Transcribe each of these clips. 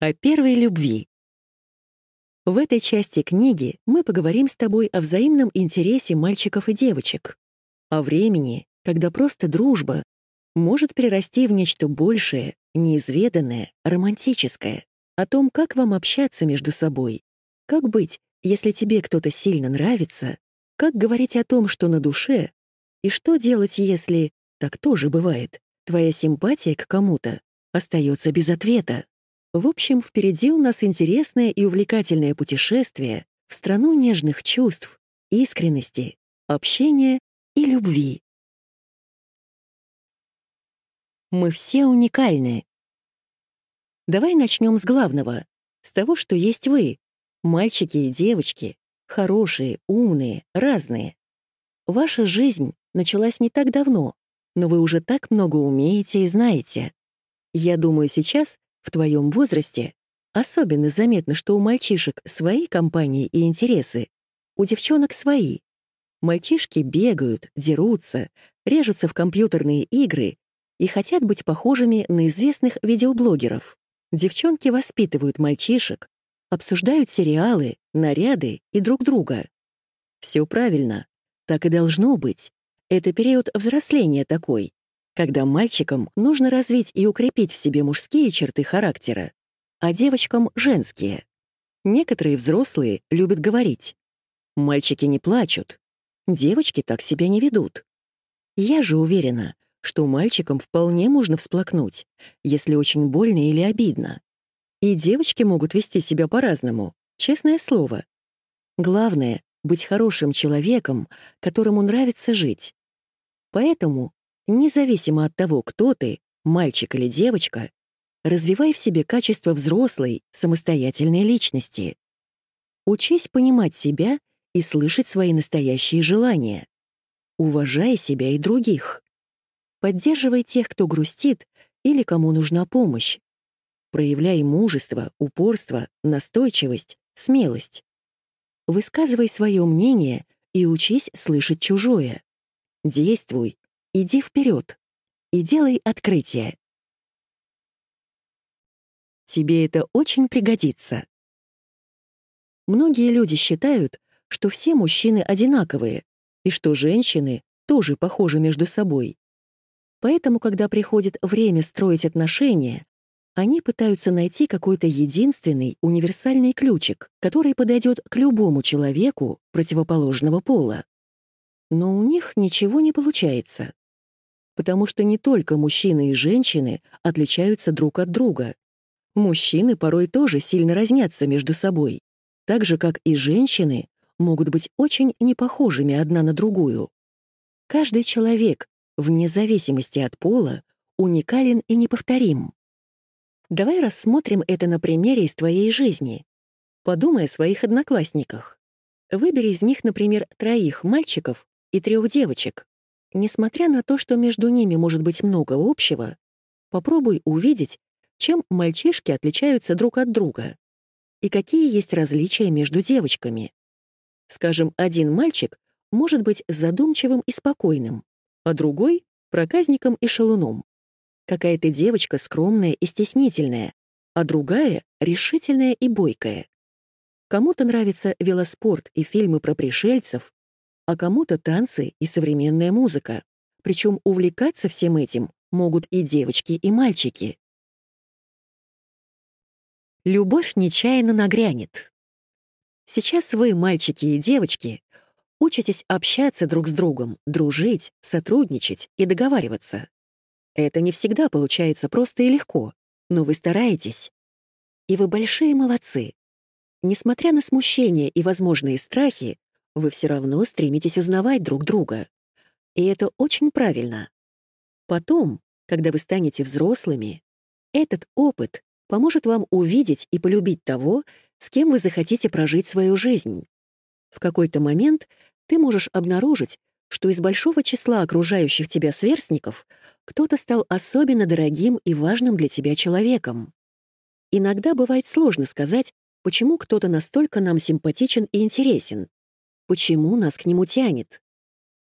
О первой любви. В этой части книги мы поговорим с тобой о взаимном интересе мальчиков и девочек, о времени, когда просто дружба может перерасти в нечто большее, неизведанное, романтическое, о том, как вам общаться между собой, как быть, если тебе кто-то сильно нравится, как говорить о том, что на душе, и что делать, если, так тоже бывает, твоя симпатия к кому-то остается без ответа. В общем, впереди у нас интересное и увлекательное путешествие в страну нежных чувств, искренности, общения и любви. Мы все уникальны. Давай начнем с главного, с того, что есть вы, мальчики и девочки, хорошие, умные, разные. Ваша жизнь началась не так давно, но вы уже так много умеете и знаете. Я думаю, сейчас в твоем возрасте особенно заметно, что у мальчишек свои компании и интересы, у девчонок свои. Мальчишки бегают, дерутся, режутся в компьютерные игры и хотят быть похожими на известных видеоблогеров. Девчонки воспитывают мальчишек, обсуждают сериалы, наряды и друг друга. Все правильно, так и должно быть. Это период взросления такой когда мальчикам нужно развить и укрепить в себе мужские черты характера, а девочкам — женские. Некоторые взрослые любят говорить. Мальчики не плачут, девочки так себя не ведут. Я же уверена, что мальчикам вполне можно всплакнуть, если очень больно или обидно. И девочки могут вести себя по-разному, честное слово. Главное — быть хорошим человеком, которому нравится жить. Поэтому Независимо от того, кто ты, мальчик или девочка, развивай в себе качество взрослой, самостоятельной личности. Учись понимать себя и слышать свои настоящие желания. Уважай себя и других. Поддерживай тех, кто грустит или кому нужна помощь. Проявляй мужество, упорство, настойчивость, смелость. Высказывай свое мнение и учись слышать чужое. Действуй, Иди вперед и делай открытие. Тебе это очень пригодится. Многие люди считают, что все мужчины одинаковые и что женщины тоже похожи между собой. Поэтому, когда приходит время строить отношения, они пытаются найти какой-то единственный универсальный ключик, который подойдет к любому человеку противоположного пола. Но у них ничего не получается потому что не только мужчины и женщины отличаются друг от друга. Мужчины порой тоже сильно разнятся между собой, так же, как и женщины могут быть очень непохожими одна на другую. Каждый человек, вне зависимости от пола, уникален и неповторим. Давай рассмотрим это на примере из твоей жизни. Подумай о своих одноклассниках. Выбери из них, например, троих мальчиков и трех девочек. Несмотря на то, что между ними может быть много общего, попробуй увидеть, чем мальчишки отличаются друг от друга и какие есть различия между девочками. Скажем, один мальчик может быть задумчивым и спокойным, а другой — проказником и шалуном. Какая-то девочка скромная и стеснительная, а другая — решительная и бойкая. Кому-то нравится велоспорт и фильмы про пришельцев, а кому-то танцы и современная музыка. Причем увлекаться всем этим могут и девочки, и мальчики. Любовь нечаянно нагрянет. Сейчас вы, мальчики и девочки, учитесь общаться друг с другом, дружить, сотрудничать и договариваться. Это не всегда получается просто и легко, но вы стараетесь. И вы большие молодцы. Несмотря на смущение и возможные страхи, вы все равно стремитесь узнавать друг друга. И это очень правильно. Потом, когда вы станете взрослыми, этот опыт поможет вам увидеть и полюбить того, с кем вы захотите прожить свою жизнь. В какой-то момент ты можешь обнаружить, что из большого числа окружающих тебя сверстников кто-то стал особенно дорогим и важным для тебя человеком. Иногда бывает сложно сказать, почему кто-то настолько нам симпатичен и интересен. Почему нас к нему тянет?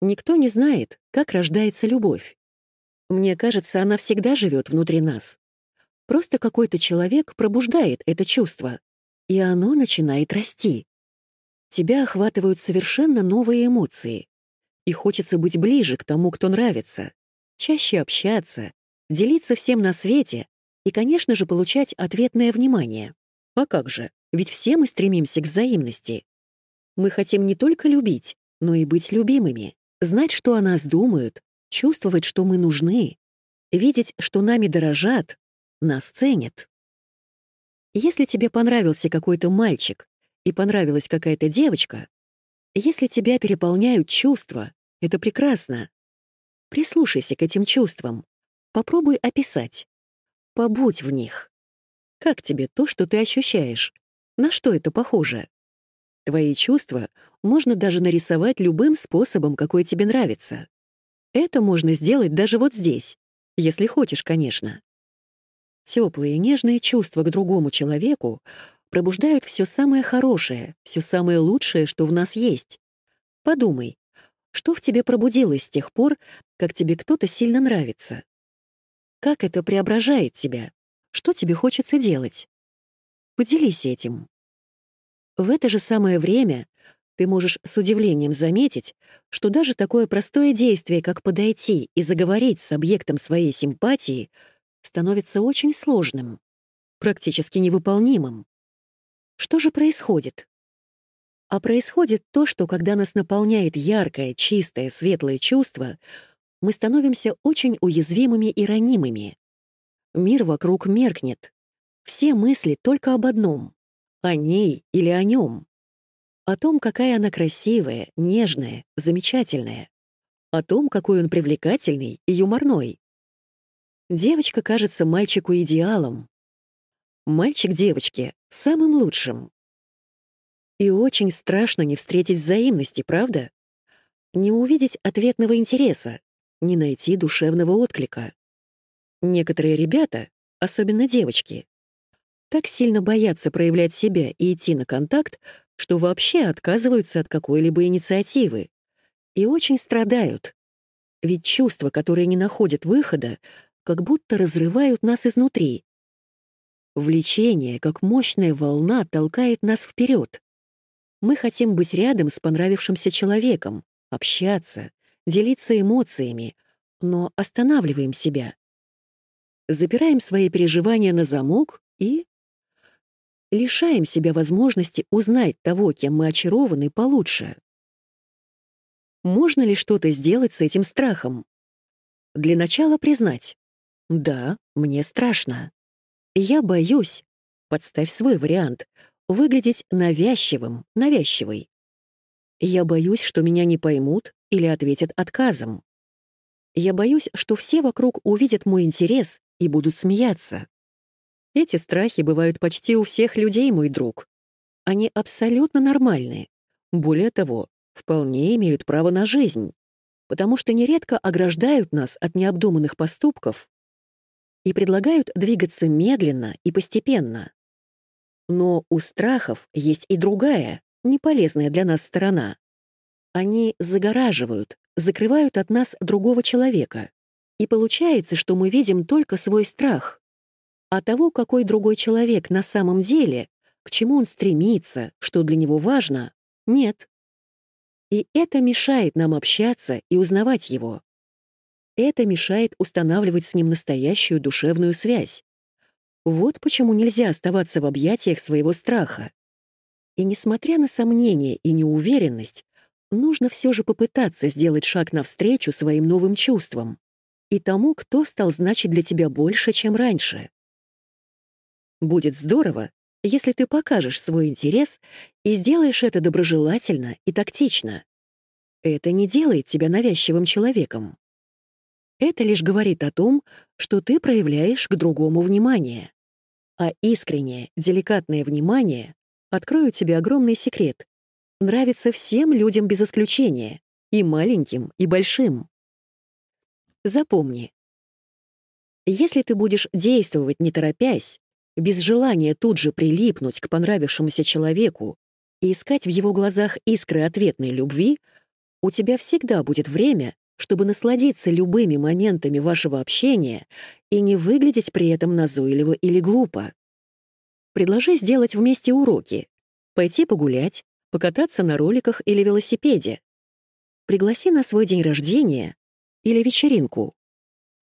Никто не знает, как рождается любовь. Мне кажется, она всегда живет внутри нас. Просто какой-то человек пробуждает это чувство, и оно начинает расти. Тебя охватывают совершенно новые эмоции, и хочется быть ближе к тому, кто нравится, чаще общаться, делиться всем на свете и, конечно же, получать ответное внимание. А как же, ведь все мы стремимся к взаимности. Мы хотим не только любить, но и быть любимыми, знать, что о нас думают, чувствовать, что мы нужны, видеть, что нами дорожат, нас ценят. Если тебе понравился какой-то мальчик и понравилась какая-то девочка, если тебя переполняют чувства, это прекрасно. Прислушайся к этим чувствам, попробуй описать. Побудь в них. Как тебе то, что ты ощущаешь? На что это похоже? Твои чувства можно даже нарисовать любым способом, какой тебе нравится. Это можно сделать даже вот здесь, если хочешь, конечно. Теплые нежные чувства к другому человеку пробуждают все самое хорошее, все самое лучшее, что в нас есть. Подумай, что в тебе пробудилось с тех пор, как тебе кто-то сильно нравится? Как это преображает тебя? Что тебе хочется делать? Поделись этим. В это же самое время ты можешь с удивлением заметить, что даже такое простое действие, как подойти и заговорить с объектом своей симпатии, становится очень сложным, практически невыполнимым. Что же происходит? А происходит то, что когда нас наполняет яркое, чистое, светлое чувство, мы становимся очень уязвимыми и ранимыми. Мир вокруг меркнет. Все мысли только об одном — о ней или о нем. О том, какая она красивая, нежная, замечательная. О том, какой он привлекательный и юморной. Девочка кажется мальчику идеалом. Мальчик девочке — самым лучшим. И очень страшно не встретить взаимности, правда? Не увидеть ответного интереса, не найти душевного отклика. Некоторые ребята, особенно девочки, так сильно боятся проявлять себя и идти на контакт, что вообще отказываются от какой-либо инициативы. И очень страдают. Ведь чувства, которые не находят выхода, как будто разрывают нас изнутри. Влечение, как мощная волна, толкает нас вперед. Мы хотим быть рядом с понравившимся человеком, общаться, делиться эмоциями, но останавливаем себя. Запираем свои переживания на замок и лишаем себя возможности узнать того, кем мы очарованы, получше. Можно ли что-то сделать с этим страхом? Для начала признать. Да, мне страшно. Я боюсь. Подставь свой вариант выглядеть навязчивым, навязчивой. Я боюсь, что меня не поймут или ответят отказом. Я боюсь, что все вокруг увидят мой интерес и будут смеяться. Эти страхи бывают почти у всех людей, мой друг. Они абсолютно нормальные. Более того, вполне имеют право на жизнь, потому что нередко ограждают нас от необдуманных поступков и предлагают двигаться медленно и постепенно. Но у страхов есть и другая, неполезная для нас сторона. Они загораживают, закрывают от нас другого человека. И получается, что мы видим только свой страх. А того, какой другой человек на самом деле, к чему он стремится, что для него важно, нет. И это мешает нам общаться и узнавать его. Это мешает устанавливать с ним настоящую душевную связь. Вот почему нельзя оставаться в объятиях своего страха. И несмотря на сомнения и неуверенность, нужно все же попытаться сделать шаг навстречу своим новым чувствам и тому, кто стал значить для тебя больше, чем раньше. Будет здорово, если ты покажешь свой интерес и сделаешь это доброжелательно и тактично. Это не делает тебя навязчивым человеком. Это лишь говорит о том, что ты проявляешь к другому внимание. А искреннее, деликатное внимание, открою тебе огромный секрет, нравится всем людям без исключения, и маленьким, и большим. Запомни, если ты будешь действовать не торопясь, без желания тут же прилипнуть к понравившемуся человеку и искать в его глазах искры ответной любви, у тебя всегда будет время, чтобы насладиться любыми моментами вашего общения и не выглядеть при этом назойливо или глупо. Предложи сделать вместе уроки, пойти погулять, покататься на роликах или велосипеде. Пригласи на свой день рождения или вечеринку.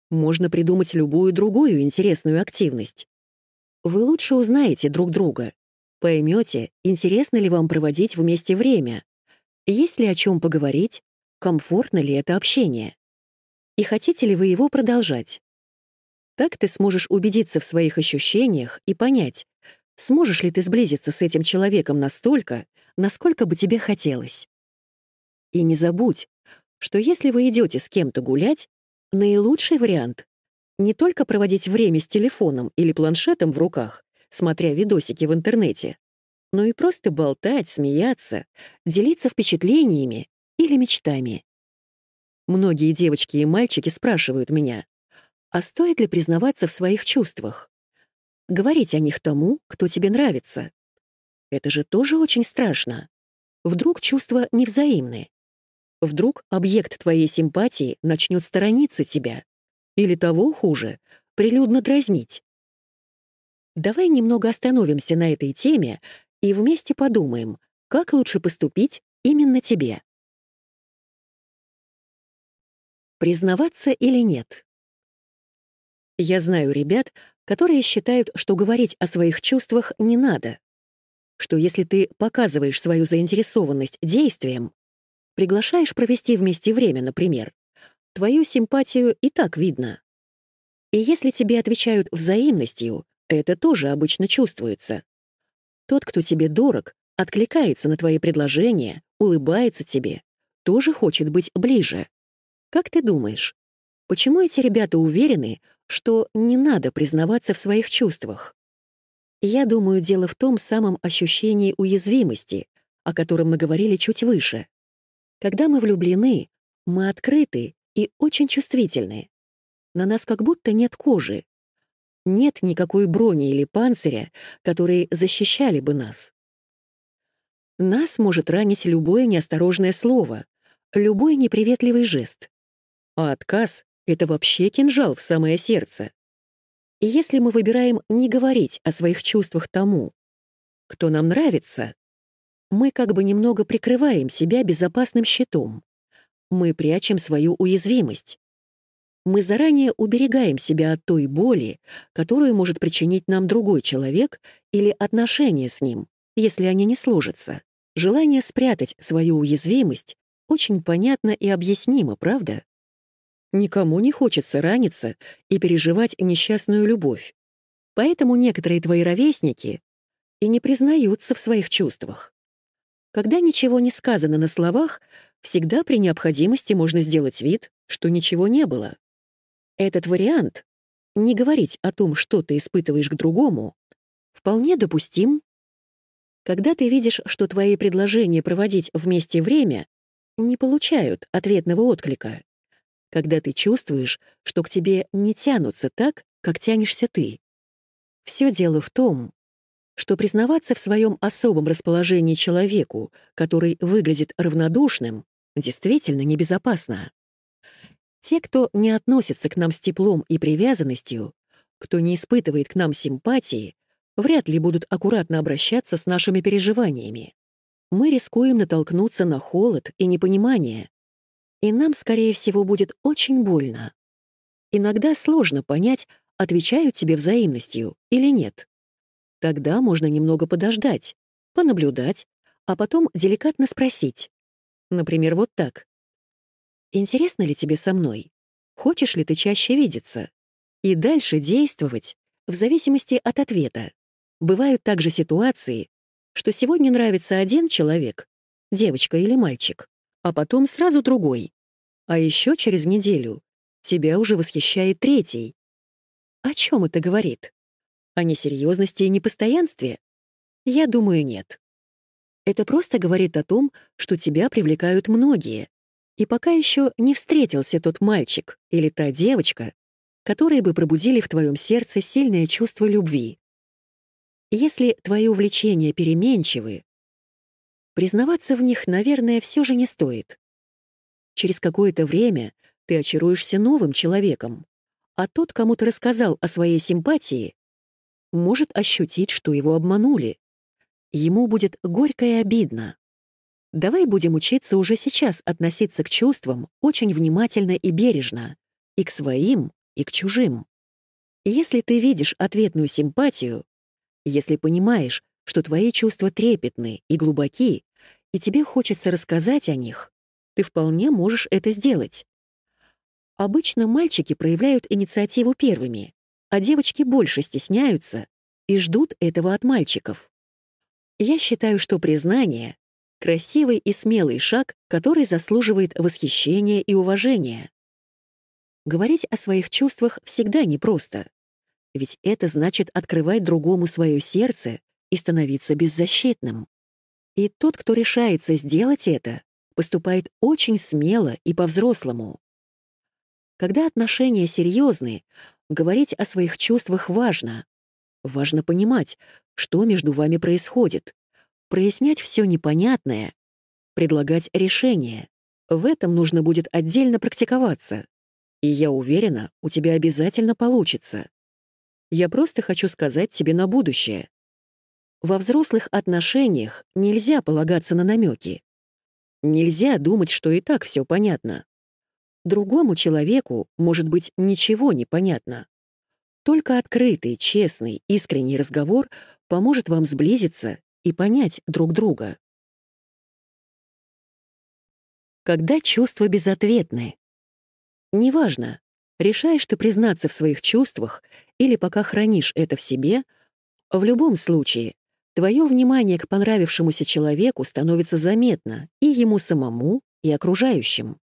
Можно придумать любую другую интересную активность. Вы лучше узнаете друг друга, поймете, интересно ли вам проводить вместе время, есть ли о чем поговорить, комфортно ли это общение, и хотите ли вы его продолжать. Так ты сможешь убедиться в своих ощущениях и понять, сможешь ли ты сблизиться с этим человеком настолько, насколько бы тебе хотелось. И не забудь, что если вы идете с кем-то гулять, наилучший вариант — не только проводить время с телефоном или планшетом в руках, смотря видосики в интернете, но и просто болтать, смеяться, делиться впечатлениями или мечтами. Многие девочки и мальчики спрашивают меня, а стоит ли признаваться в своих чувствах? Говорить о них тому, кто тебе нравится. Это же тоже очень страшно. Вдруг чувства невзаимны. Вдруг объект твоей симпатии начнет сторониться тебя. Или того хуже, прилюдно дразнить. Давай немного остановимся на этой теме и вместе подумаем, как лучше поступить именно тебе. Признаваться или нет? Я знаю ребят, которые считают, что говорить о своих чувствах не надо. Что если ты показываешь свою заинтересованность действием, приглашаешь провести вместе время, например, твою симпатию и так видно. И если тебе отвечают взаимностью, это тоже обычно чувствуется. Тот, кто тебе дорог, откликается на твои предложения, улыбается тебе, тоже хочет быть ближе. Как ты думаешь, почему эти ребята уверены, что не надо признаваться в своих чувствах? Я думаю, дело в том самом ощущении уязвимости, о котором мы говорили чуть выше. Когда мы влюблены, мы открыты и очень чувствительны. На нас как будто нет кожи. Нет никакой брони или панциря, которые защищали бы нас. Нас может ранить любое неосторожное слово, любой неприветливый жест. А отказ — это вообще кинжал в самое сердце. И если мы выбираем не говорить о своих чувствах тому, кто нам нравится, мы как бы немного прикрываем себя безопасным щитом. Мы прячем свою уязвимость. Мы заранее уберегаем себя от той боли, которую может причинить нам другой человек или отношения с ним, если они не сложатся. Желание спрятать свою уязвимость очень понятно и объяснимо, правда? Никому не хочется раниться и переживать несчастную любовь. Поэтому некоторые твои ровесники и не признаются в своих чувствах. Когда ничего не сказано на словах, всегда при необходимости можно сделать вид, что ничего не было. Этот вариант — не говорить о том, что ты испытываешь к другому, вполне допустим. Когда ты видишь, что твои предложения проводить вместе время не получают ответного отклика. Когда ты чувствуешь, что к тебе не тянутся так, как тянешься ты. Все дело в том, что признаваться в своем особом расположении человеку, который выглядит равнодушным, действительно небезопасно. Те, кто не относится к нам с теплом и привязанностью, кто не испытывает к нам симпатии, вряд ли будут аккуратно обращаться с нашими переживаниями. Мы рискуем натолкнуться на холод и непонимание, и нам, скорее всего, будет очень больно. Иногда сложно понять, отвечают тебе взаимностью или нет. Тогда можно немного подождать, понаблюдать, а потом деликатно спросить. Например, вот так. «Интересно ли тебе со мной? Хочешь ли ты чаще видеться?» И дальше действовать в зависимости от ответа. Бывают также ситуации, что сегодня нравится один человек, девочка или мальчик, а потом сразу другой. А еще через неделю тебя уже восхищает третий. О чем это говорит? О несерьезности и непостоянстве? Я думаю, нет. Это просто говорит о том, что тебя привлекают многие, и пока еще не встретился тот мальчик или та девочка, которые бы пробудили в твоем сердце сильное чувство любви. Если твои увлечения переменчивы, признаваться в них, наверное, все же не стоит. через какое-то время ты очаруешься новым человеком, а тот, кому ты рассказал о своей симпатии, может ощутить, что его обманули. Ему будет горько и обидно. Давай будем учиться уже сейчас относиться к чувствам очень внимательно и бережно, и к своим, и к чужим. Если ты видишь ответную симпатию, если понимаешь, что твои чувства трепетны и глубоки, и тебе хочется рассказать о них, ты вполне можешь это сделать. Обычно мальчики проявляют инициативу первыми, а девочки больше стесняются и ждут этого от мальчиков. Я считаю, что признание — красивый и смелый шаг, который заслуживает восхищения и уважения. Говорить о своих чувствах всегда непросто, ведь это значит открывать другому свое сердце и становиться беззащитным. И тот, кто решается сделать это, поступает очень смело и по-взрослому. Когда отношения серьезны, говорить о своих чувствах важно. Важно понимать, что между вами происходит, прояснять все непонятное, предлагать решение. В этом нужно будет отдельно практиковаться. И я уверена, у тебя обязательно получится. Я просто хочу сказать тебе на будущее. Во взрослых отношениях нельзя полагаться на намеки. Нельзя думать, что и так все понятно. Другому человеку, может быть, ничего не понятно. Только открытый, честный, искренний разговор поможет вам сблизиться и понять друг друга. Когда чувства безответны. Неважно, решаешь ты признаться в своих чувствах или пока хранишь это в себе, в любом случае Твое внимание к понравившемуся человеку становится заметно и ему самому, и окружающим.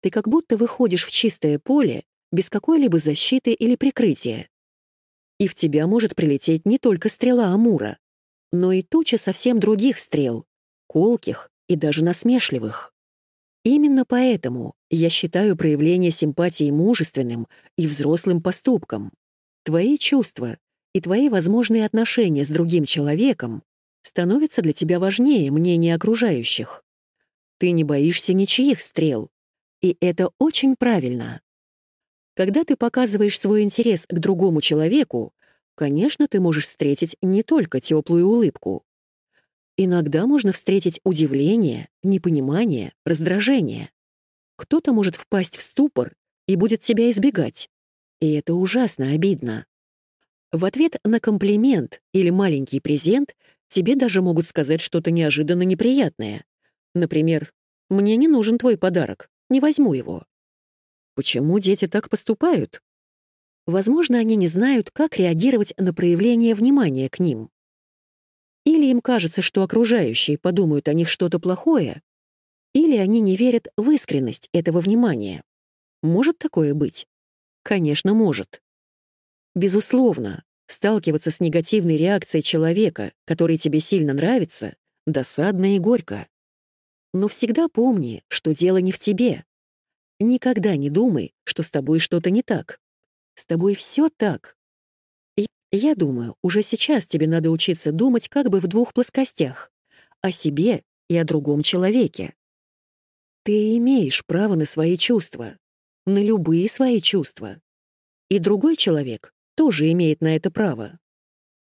Ты как будто выходишь в чистое поле без какой-либо защиты или прикрытия. И в тебя может прилететь не только стрела Амура, но и туча совсем других стрел, колких и даже насмешливых. Именно поэтому я считаю проявление симпатии мужественным и взрослым поступком. Твои чувства и твои возможные отношения с другим человеком становятся для тебя важнее мнения окружающих. Ты не боишься ничьих стрел, и это очень правильно. Когда ты показываешь свой интерес к другому человеку, конечно, ты можешь встретить не только теплую улыбку. Иногда можно встретить удивление, непонимание, раздражение. Кто-то может впасть в ступор и будет тебя избегать. И это ужасно обидно. В ответ на комплимент или маленький презент тебе даже могут сказать что-то неожиданно неприятное. Например, «Мне не нужен твой подарок, не возьму его». Почему дети так поступают? Возможно, они не знают, как реагировать на проявление внимания к ним. Или им кажется, что окружающие подумают о них что-то плохое, или они не верят в искренность этого внимания. Может такое быть? Конечно, может. Безусловно, сталкиваться с негативной реакцией человека, который тебе сильно нравится, досадно и горько. Но всегда помни, что дело не в тебе. Никогда не думай, что с тобой что-то не так. С тобой все так. И я думаю, уже сейчас тебе надо учиться думать как бы в двух плоскостях — о себе и о другом человеке. Ты имеешь право на свои чувства, на любые свои чувства. И другой человек тоже имеет на это право.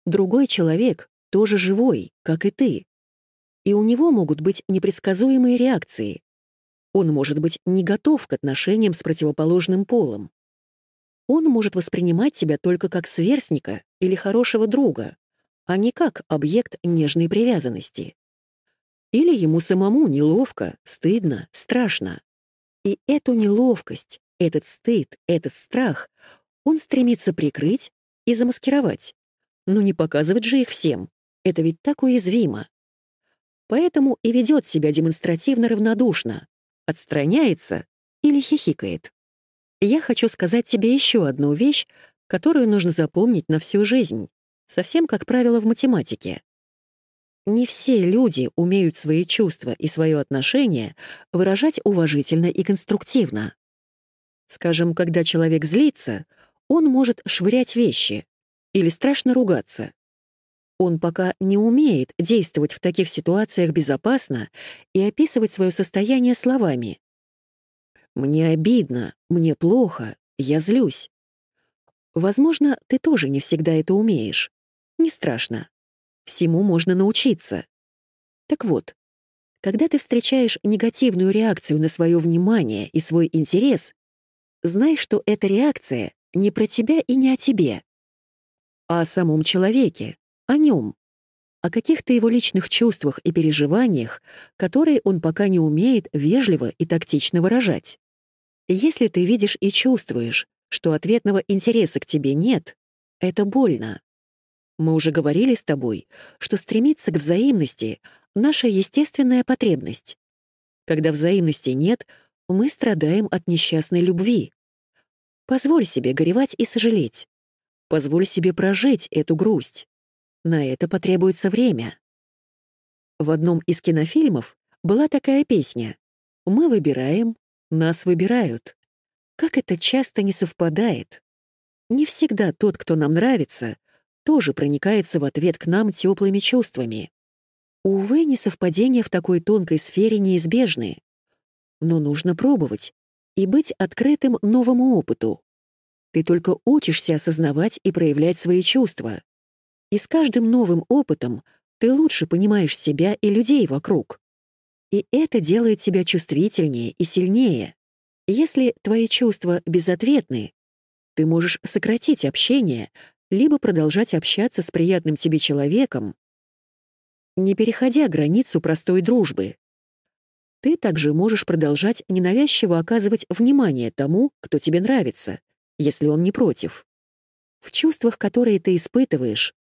Другой человек тоже живой, как и ты. И у него могут быть непредсказуемые реакции. Он может быть не готов к отношениям с противоположным полом. Он может воспринимать тебя только как сверстника или хорошего друга, а не как объект нежной привязанности. Или ему самому неловко, стыдно, страшно. И эту неловкость, этот стыд, этот страх он стремится прикрыть и замаскировать. Но не показывать же их всем. Это ведь так уязвимо. Поэтому и ведет себя демонстративно равнодушно, отстраняется или хихикает. Я хочу сказать тебе еще одну вещь, которую нужно запомнить на всю жизнь, совсем как правило в математике. Не все люди умеют свои чувства и свое отношение выражать уважительно и конструктивно. Скажем, когда человек злится, он может швырять вещи или страшно ругаться. Он пока не умеет действовать в таких ситуациях безопасно и описывать свое состояние словами. Мне обидно, мне плохо, я злюсь. Возможно, ты тоже не всегда это умеешь. Не страшно. Всему можно научиться. Так вот, когда ты встречаешь негативную реакцию на свое внимание и свой интерес, знай, что эта реакция не про тебя и не о тебе, а о самом человеке, о нем, о каких-то его личных чувствах и переживаниях, которые он пока не умеет вежливо и тактично выражать. Если ты видишь и чувствуешь, что ответного интереса к тебе нет, это больно. Мы уже говорили с тобой, что стремиться к взаимности — наша естественная потребность. Когда взаимности нет, мы страдаем от несчастной любви. Позволь себе горевать и сожалеть. Позволь себе прожить эту грусть. На это потребуется время. В одном из кинофильмов была такая песня «Мы выбираем, нас выбирают». Как это часто не совпадает. Не всегда тот, кто нам нравится, тоже проникается в ответ к нам теплыми чувствами. Увы, несовпадения в такой тонкой сфере неизбежны. Но нужно пробовать и быть открытым новому опыту. Ты только учишься осознавать и проявлять свои чувства. И с каждым новым опытом ты лучше понимаешь себя и людей вокруг. И это делает тебя чувствительнее и сильнее. Если твои чувства безответны, ты можешь сократить общение, либо продолжать общаться с приятным тебе человеком, не переходя границу простой дружбы. Ты также можешь продолжать ненавязчиво оказывать внимание тому, кто тебе нравится, если он не против. В чувствах, которые ты испытываешь,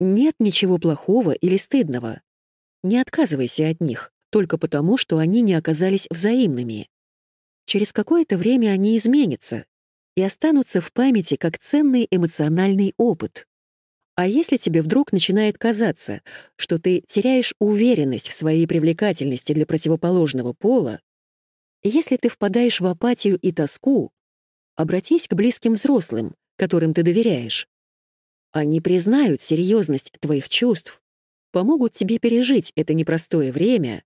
нет ничего плохого или стыдного. Не отказывайся от них, только потому, что они не оказались взаимными. Через какое-то время они изменятся и останутся в памяти как ценный эмоциональный опыт. А если тебе вдруг начинает казаться, что ты теряешь уверенность в своей привлекательности для противоположного пола, если ты впадаешь в апатию и тоску, обратись к близким взрослым, которым ты доверяешь. Они признают серьезность твоих чувств, помогут тебе пережить это непростое время,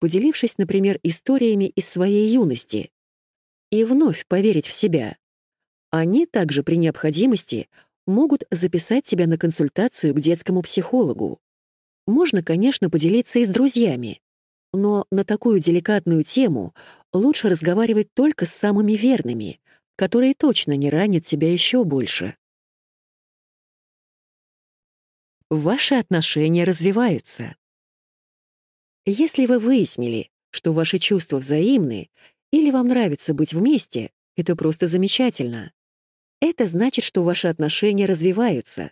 поделившись, например, историями из своей юности, и вновь поверить в себя. Они также при необходимости могут записать тебя на консультацию к детскому психологу. Можно, конечно, поделиться и с друзьями, но на такую деликатную тему лучше разговаривать только с самыми верными, которые точно не ранят тебя еще больше. Ваши отношения развиваются. Если вы выяснили, что ваши чувства взаимны, или вам нравится быть вместе, это просто замечательно. Это значит, что ваши отношения развиваются.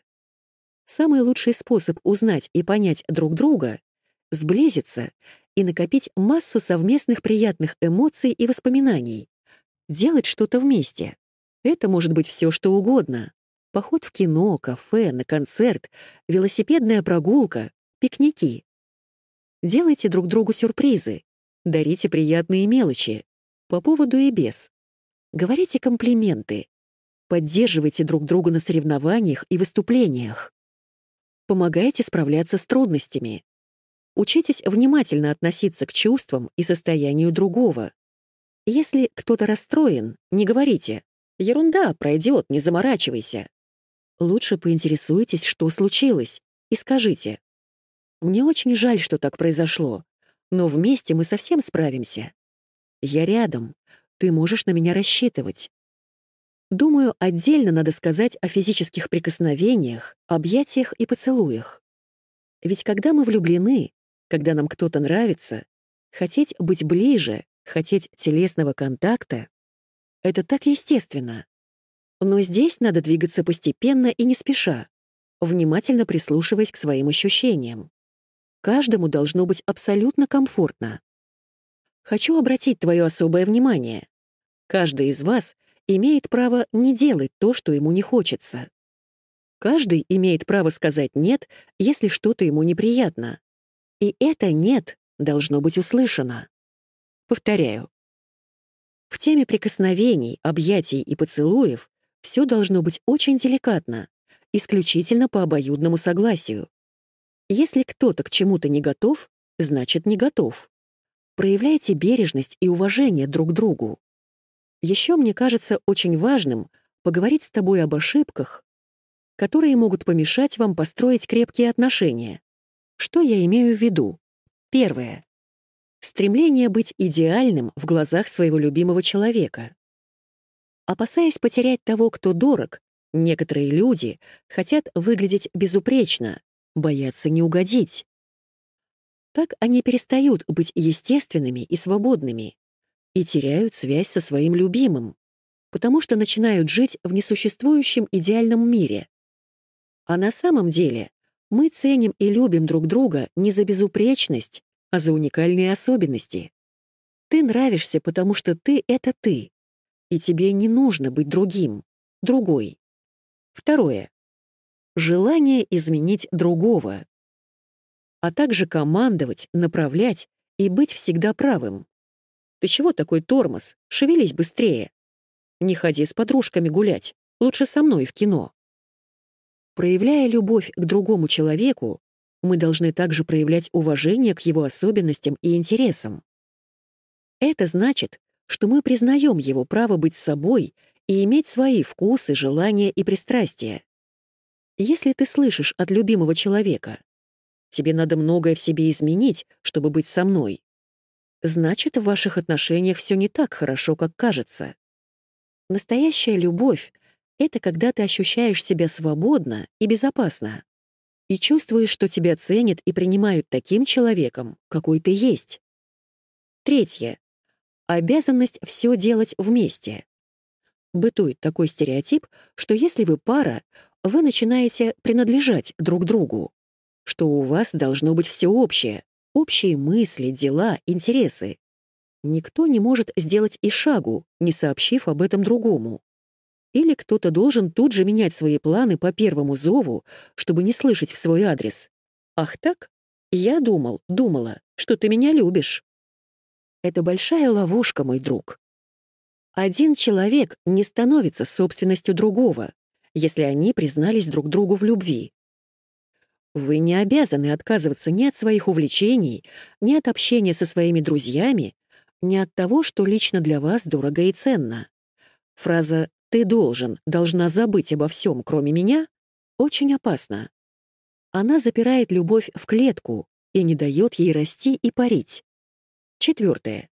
Самый лучший способ узнать и понять друг друга — сблизиться и накопить массу совместных приятных эмоций и воспоминаний делать что-то вместе. Это может быть все, что угодно. Поход в кино, кафе, на концерт, велосипедная прогулка, пикники. Делайте друг другу сюрпризы, дарите приятные мелочи, по поводу и без. Говорите комплименты, поддерживайте друг друга на соревнованиях и выступлениях. Помогайте справляться с трудностями. Учитесь внимательно относиться к чувствам и состоянию другого. Если кто-то расстроен, не говорите «Ерунда, пройдет, не заморачивайся». Лучше поинтересуйтесь, что случилось, и скажите «Мне очень жаль, что так произошло, но вместе мы совсем справимся. Я рядом, ты можешь на меня рассчитывать». Думаю, отдельно надо сказать о физических прикосновениях, объятиях и поцелуях. Ведь когда мы влюблены, когда нам кто-то нравится, хотеть быть ближе, Хотеть телесного контакта — это так естественно. Но здесь надо двигаться постепенно и не спеша, внимательно прислушиваясь к своим ощущениям. Каждому должно быть абсолютно комфортно. Хочу обратить твое особое внимание. Каждый из вас имеет право не делать то, что ему не хочется. Каждый имеет право сказать «нет», если что-то ему неприятно. И это «нет» должно быть услышано. Повторяю. В теме прикосновений, объятий и поцелуев все должно быть очень деликатно, исключительно по обоюдному согласию. Если кто-то к чему-то не готов, значит, не готов. Проявляйте бережность и уважение друг к другу. Еще мне кажется очень важным поговорить с тобой об ошибках, которые могут помешать вам построить крепкие отношения. Что я имею в виду? Первое. Стремление быть идеальным в глазах своего любимого человека. Опасаясь потерять того, кто дорог, некоторые люди хотят выглядеть безупречно, боятся не угодить. Так они перестают быть естественными и свободными и теряют связь со своим любимым, потому что начинают жить в несуществующем идеальном мире. А на самом деле мы ценим и любим друг друга не за безупречность, а за уникальные особенности. Ты нравишься, потому что ты — это ты, и тебе не нужно быть другим, другой. Второе. Желание изменить другого, а также командовать, направлять и быть всегда правым. Ты чего такой тормоз? Шевелись быстрее. Не ходи с подружками гулять, лучше со мной в кино. Проявляя любовь к другому человеку, мы должны также проявлять уважение к его особенностям и интересам. Это значит, что мы признаем его право быть собой и иметь свои вкусы, желания и пристрастия. Если ты слышишь от любимого человека, тебе надо многое в себе изменить, чтобы быть со мной, значит, в ваших отношениях все не так хорошо, как кажется. Настоящая любовь это когда ты ощущаешь себя свободно и безопасно и чувствуешь, что тебя ценят и принимают таким человеком, какой ты есть. Третье. Обязанность все делать вместе. Бытует такой стереотип, что если вы пара, вы начинаете принадлежать друг другу, что у вас должно быть все общее, общие мысли, дела, интересы. Никто не может сделать и шагу, не сообщив об этом другому. Или кто-то должен тут же менять свои планы по первому зову, чтобы не слышать в свой адрес. Ах так? Я думал, думала, что ты меня любишь. Это большая ловушка, мой друг. Один человек не становится собственностью другого, если они признались друг другу в любви. Вы не обязаны отказываться ни от своих увлечений, ни от общения со своими друзьями, ни от того, что лично для вас дорого и ценно. Фраза «ты должен, должна забыть обо всем, кроме меня» очень опасна. Она запирает любовь в клетку и не дает ей расти и парить. Четвертое.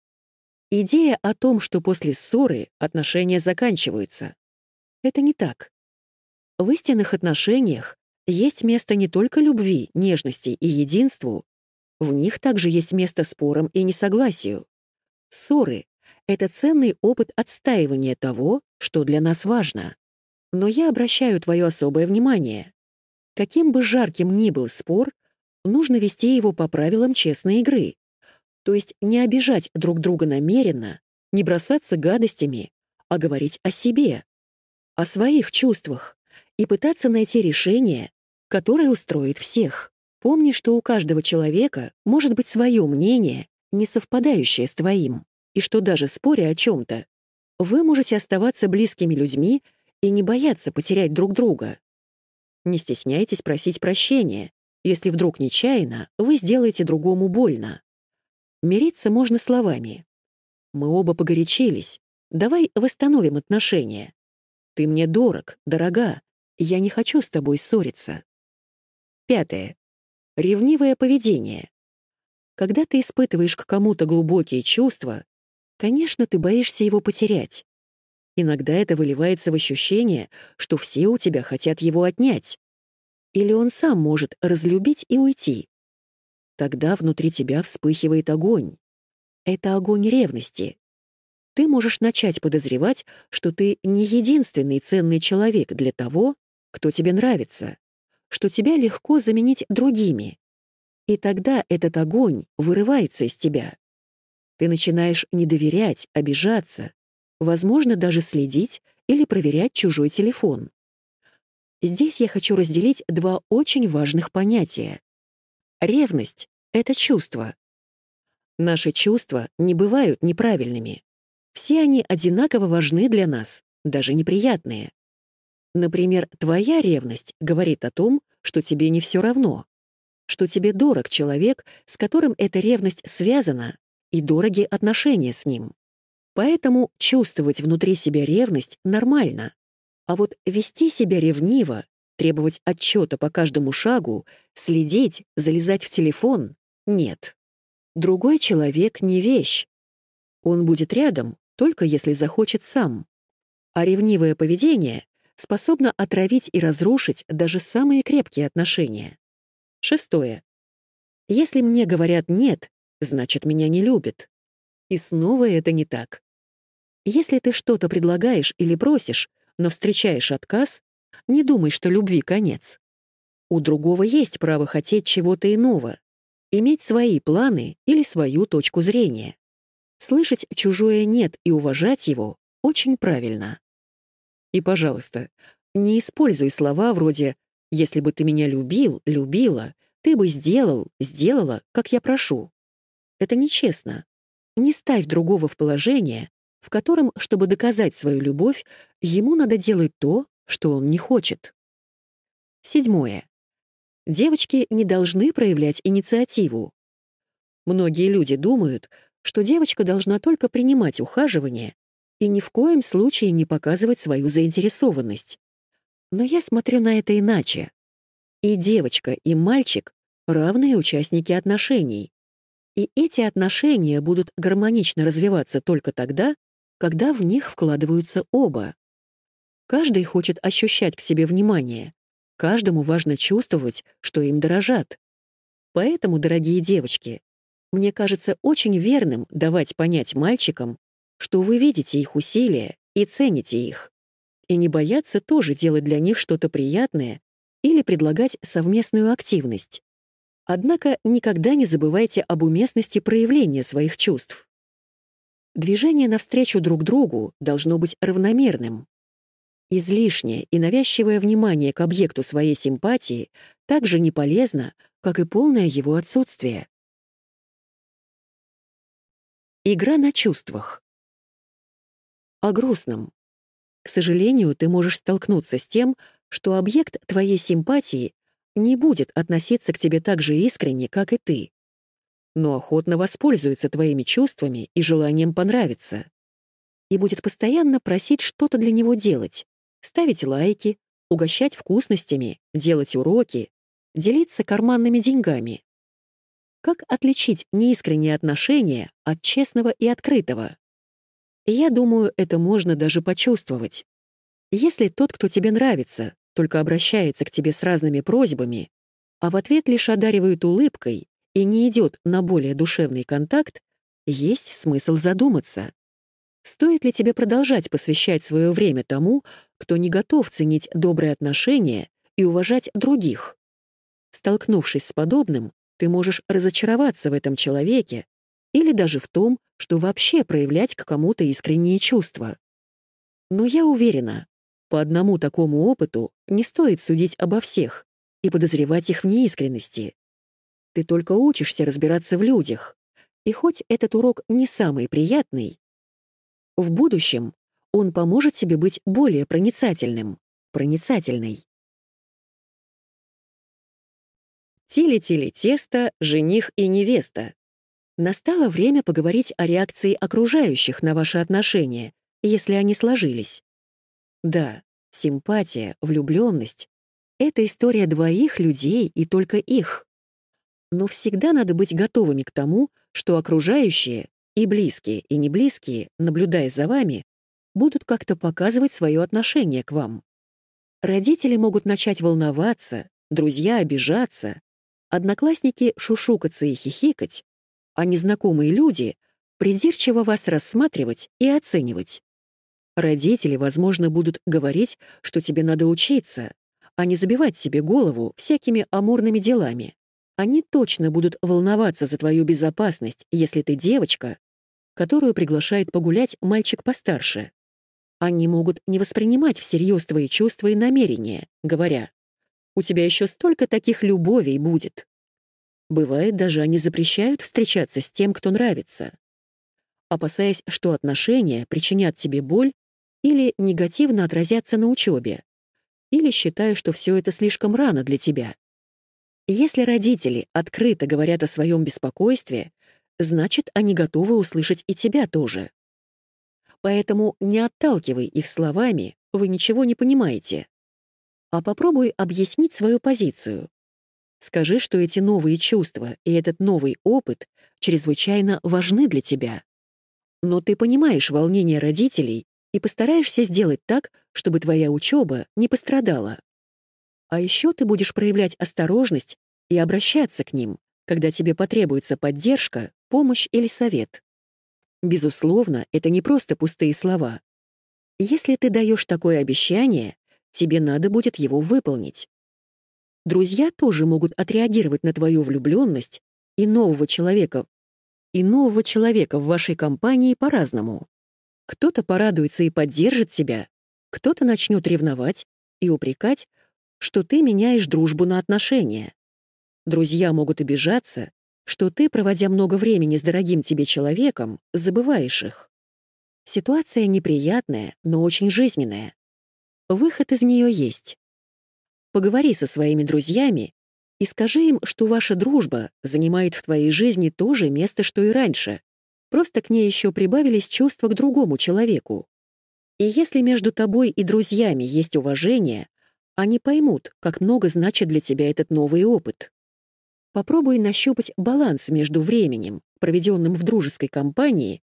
Идея о том, что после ссоры отношения заканчиваются. Это не так. В истинных отношениях есть место не только любви, нежности и единству, в них также есть место спорам и несогласию. Ссоры — это ценный опыт отстаивания того, что для нас важно. Но я обращаю твое особое внимание. Каким бы жарким ни был спор, нужно вести его по правилам честной игры. То есть не обижать друг друга намеренно, не бросаться гадостями, а говорить о себе, о своих чувствах, и пытаться найти решение, которое устроит всех. Помни, что у каждого человека может быть свое мнение, не совпадающее с твоим, и что даже споря о чем-то, вы можете оставаться близкими людьми и не бояться потерять друг друга. Не стесняйтесь просить прощения, если вдруг нечаянно вы сделаете другому больно. Мириться можно словами. Мы оба погорячились. Давай восстановим отношения. Ты мне дорог, дорога, я не хочу с тобой ссориться. Пятое. Ревнивое поведение. Когда ты испытываешь к кому-то глубокие чувства, конечно, ты боишься его потерять. Иногда это выливается в ощущение, что все у тебя хотят его отнять. Или он сам может разлюбить и уйти. Тогда внутри тебя вспыхивает огонь. Это огонь ревности. Ты можешь начать подозревать, что ты не единственный ценный человек для того, кто тебе нравится, что тебя легко заменить другими. И тогда этот огонь вырывается из тебя. Ты начинаешь не доверять, обижаться, возможно, даже следить или проверять чужой телефон. Здесь я хочу разделить два очень важных понятия. Ревность — это чувство. Наши чувства не бывают неправильными. Все они одинаково важны для нас, даже неприятные. Например, твоя ревность говорит о том, что тебе не все равно, что тебе дорог человек, с которым эта ревность связана, и дороги отношения с ним. Поэтому чувствовать внутри себя ревность нормально. А вот вести себя ревниво, требовать отчета по каждому шагу, следить, залезать в телефон — нет. Другой человек не вещь. Он будет рядом, только если захочет сам. А ревнивое поведение способно отравить и разрушить даже самые крепкие отношения. Шестое. Если мне говорят «нет», значит, меня не любят. И снова это не так. Если ты что-то предлагаешь или просишь, но встречаешь отказ, не думай, что любви конец. У другого есть право хотеть чего-то иного, иметь свои планы или свою точку зрения. Слышать чужое «нет» и уважать его очень правильно. И, пожалуйста, не используй слова вроде «если бы ты меня любил, любила, ты бы сделал, сделала, как я прошу». Это нечестно. Не ставь другого в положение, в котором, чтобы доказать свою любовь, ему надо делать то, что он не хочет. Седьмое. Девочки не должны проявлять инициативу. Многие люди думают, что девочка должна только принимать ухаживание и ни в коем случае не показывать свою заинтересованность. Но я смотрю на это иначе. И девочка, и мальчик — равные участники отношений. И эти отношения будут гармонично развиваться только тогда, когда в них вкладываются оба. Каждый хочет ощущать к себе внимание, каждому важно чувствовать, что им дорожат. Поэтому, дорогие девочки, мне кажется очень верным давать понять мальчикам, что вы видите их усилия и цените их, и не бояться тоже делать для них что-то приятное или предлагать совместную активность. Однако никогда не забывайте об уместности проявления своих чувств. Движение навстречу друг другу должно быть равномерным. Излишнее и навязчивое внимание к объекту своей симпатии так же не полезно, как и полное его отсутствие. Игра на чувствах. О грустном. К сожалению, ты можешь столкнуться с тем, что объект твоей симпатии не будет относиться к тебе так же искренне, как и ты но охотно воспользуется твоими чувствами и желанием понравиться. И будет постоянно просить что-то для него делать, ставить лайки, угощать вкусностями, делать уроки, делиться карманными деньгами. Как отличить неискренние отношения от честного и открытого? Я думаю, это можно даже почувствовать. Если тот, кто тебе нравится, только обращается к тебе с разными просьбами, а в ответ лишь одаривает улыбкой и не идет на более душевный контакт, есть смысл задуматься. Стоит ли тебе продолжать посвящать свое время тому, кто не готов ценить добрые отношения и уважать других? Столкнувшись с подобным, ты можешь разочароваться в этом человеке или даже в том, что вообще проявлять к кому-то искренние чувства. Но я уверена, по одному такому опыту не стоит судить обо всех и подозревать их в неискренности. Ты только учишься разбираться в людях. И хоть этот урок не самый приятный, в будущем он поможет тебе быть более проницательным, проницательной. Тили-тили тесто, жених и невеста. Настало время поговорить о реакции окружающих на ваши отношения, если они сложились. Да, симпатия, влюбленность — это история двоих людей и только их. Но всегда надо быть готовыми к тому, что окружающие, и близкие, и неблизкие, наблюдая за вами, будут как-то показывать свое отношение к вам. Родители могут начать волноваться, друзья обижаться, одноклассники шушукаться и хихикать, а незнакомые люди придирчиво вас рассматривать и оценивать. Родители, возможно, будут говорить, что тебе надо учиться, а не забивать себе голову всякими амурными делами. Они точно будут волноваться за твою безопасность, если ты девочка, которую приглашает погулять мальчик постарше. Они могут не воспринимать всерьез твои чувства и намерения, говоря, «У тебя еще столько таких любовей будет». Бывает, даже они запрещают встречаться с тем, кто нравится, опасаясь, что отношения причинят тебе боль или негативно отразятся на учебе, или считая, что все это слишком рано для тебя. Если родители открыто говорят о своем беспокойстве, значит, они готовы услышать и тебя тоже. Поэтому не отталкивай их словами, вы ничего не понимаете. А попробуй объяснить свою позицию. Скажи, что эти новые чувства и этот новый опыт чрезвычайно важны для тебя. Но ты понимаешь волнение родителей и постараешься сделать так, чтобы твоя учеба не пострадала. А еще ты будешь проявлять осторожность и обращаться к ним, когда тебе потребуется поддержка, помощь или совет. Безусловно, это не просто пустые слова. Если ты даешь такое обещание, тебе надо будет его выполнить. Друзья тоже могут отреагировать на твою влюбленность и нового человека, и нового человека в вашей компании по-разному. Кто-то порадуется и поддержит тебя, кто-то начнет ревновать и упрекать, что ты меняешь дружбу на отношения. Друзья могут обижаться, что ты, проводя много времени с дорогим тебе человеком, забываешь их. Ситуация неприятная, но очень жизненная. Выход из нее есть. Поговори со своими друзьями и скажи им, что ваша дружба занимает в твоей жизни то же место, что и раньше. Просто к ней еще прибавились чувства к другому человеку. И если между тобой и друзьями есть уважение, они поймут, как много значит для тебя этот новый опыт. Попробуй нащупать баланс между временем, проведенным в дружеской компании,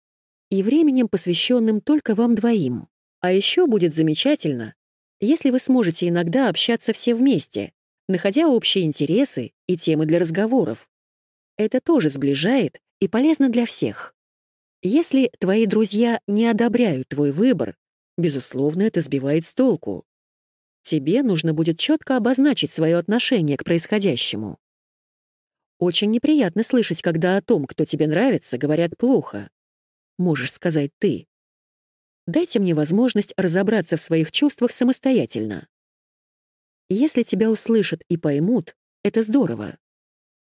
и временем, посвященным только вам двоим. А еще будет замечательно, если вы сможете иногда общаться все вместе, находя общие интересы и темы для разговоров. Это тоже сближает и полезно для всех. Если твои друзья не одобряют твой выбор, безусловно, это сбивает с толку. Тебе нужно будет четко обозначить свое отношение к происходящему. Очень неприятно слышать, когда о том, кто тебе нравится, говорят плохо. Можешь сказать ты. Дайте мне возможность разобраться в своих чувствах самостоятельно. Если тебя услышат и поймут, это здорово.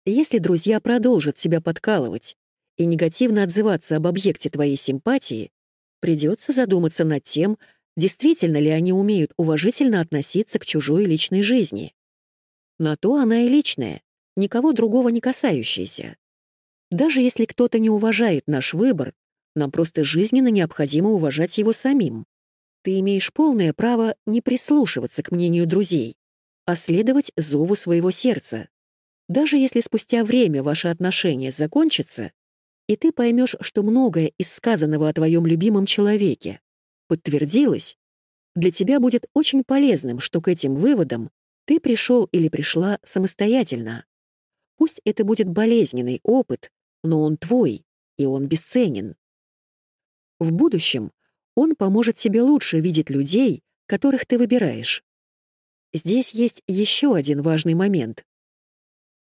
Если друзья продолжат себя подкалывать и негативно отзываться об объекте твоей симпатии, придется задуматься над тем, действительно ли они умеют уважительно относиться к чужой личной жизни. На то она и личная, никого другого не касающаяся. Даже если кто-то не уважает наш выбор, нам просто жизненно необходимо уважать его самим. Ты имеешь полное право не прислушиваться к мнению друзей, а следовать зову своего сердца. Даже если спустя время ваши отношения закончатся, и ты поймешь, что многое из сказанного о твоем любимом человеке подтвердилось, для тебя будет очень полезным, что к этим выводам ты пришел или пришла самостоятельно. Пусть это будет болезненный опыт, но он твой, и он бесценен. В будущем он поможет тебе лучше видеть людей, которых ты выбираешь. Здесь есть еще один важный момент.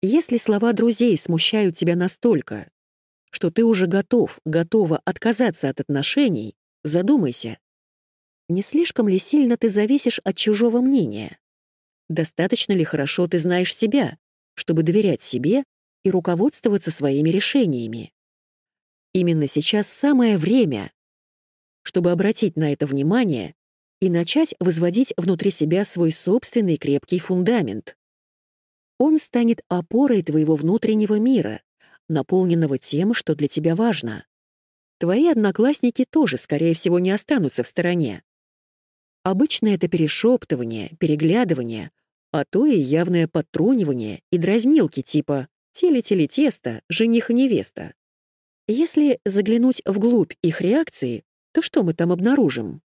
Если слова друзей смущают тебя настолько, что ты уже готов, готова отказаться от отношений, задумайся. Не слишком ли сильно ты зависишь от чужого мнения? Достаточно ли хорошо ты знаешь себя, чтобы доверять себе и руководствоваться своими решениями. Именно сейчас самое время, чтобы обратить на это внимание и начать возводить внутри себя свой собственный крепкий фундамент. Он станет опорой твоего внутреннего мира, наполненного тем, что для тебя важно. Твои одноклассники тоже, скорее всего, не останутся в стороне. Обычно это перешептывание, переглядывание, а то и явное подтрунивание и дразнилки типа «теле-теле тесто, жених и невеста». Если заглянуть вглубь их реакции, то что мы там обнаружим?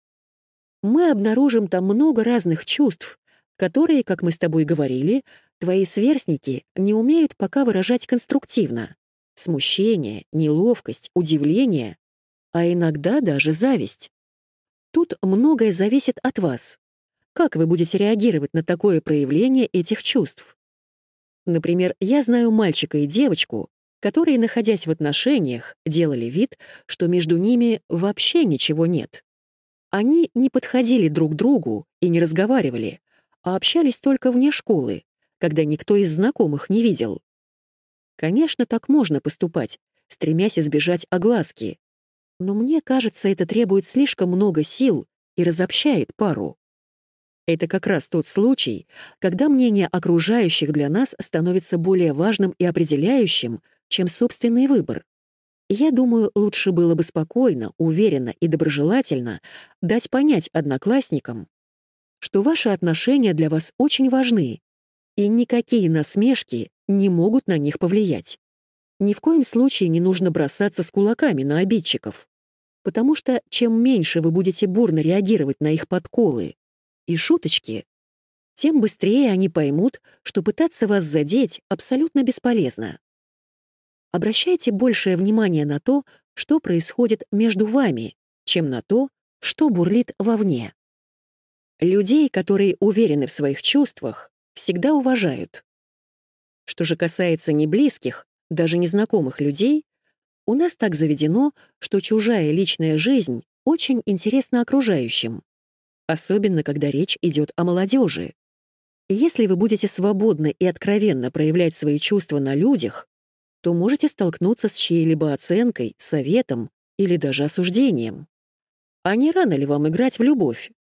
Мы обнаружим там много разных чувств, которые, как мы с тобой говорили, твои сверстники не умеют пока выражать конструктивно. Смущение, неловкость, удивление, а иногда даже зависть. Тут многое зависит от вас. Как вы будете реагировать на такое проявление этих чувств? Например, я знаю мальчика и девочку, которые, находясь в отношениях, делали вид, что между ними вообще ничего нет. Они не подходили друг другу и не разговаривали, а общались только вне школы, когда никто из знакомых не видел. Конечно, так можно поступать, стремясь избежать огласки. Но мне кажется, это требует слишком много сил и разобщает пару. Это как раз тот случай, когда мнение окружающих для нас становится более важным и определяющим, чем собственный выбор. Я думаю, лучше было бы спокойно, уверенно и доброжелательно дать понять одноклассникам, что ваши отношения для вас очень важны, и никакие насмешки не могут на них повлиять. Ни в коем случае не нужно бросаться с кулаками на обидчиков, потому что чем меньше вы будете бурно реагировать на их подколы и шуточки, тем быстрее они поймут, что пытаться вас задеть абсолютно бесполезно. Обращайте большее внимание на то, что происходит между вами, чем на то, что бурлит вовне. Людей, которые уверены в своих чувствах, всегда уважают. Что же касается неблизких, даже незнакомых людей, у нас так заведено, что чужая личная жизнь очень интересна окружающим, особенно когда речь идет о молодежи. Если вы будете свободно и откровенно проявлять свои чувства на людях, то можете столкнуться с чьей-либо оценкой, советом или даже осуждением. А не рано ли вам играть в любовь?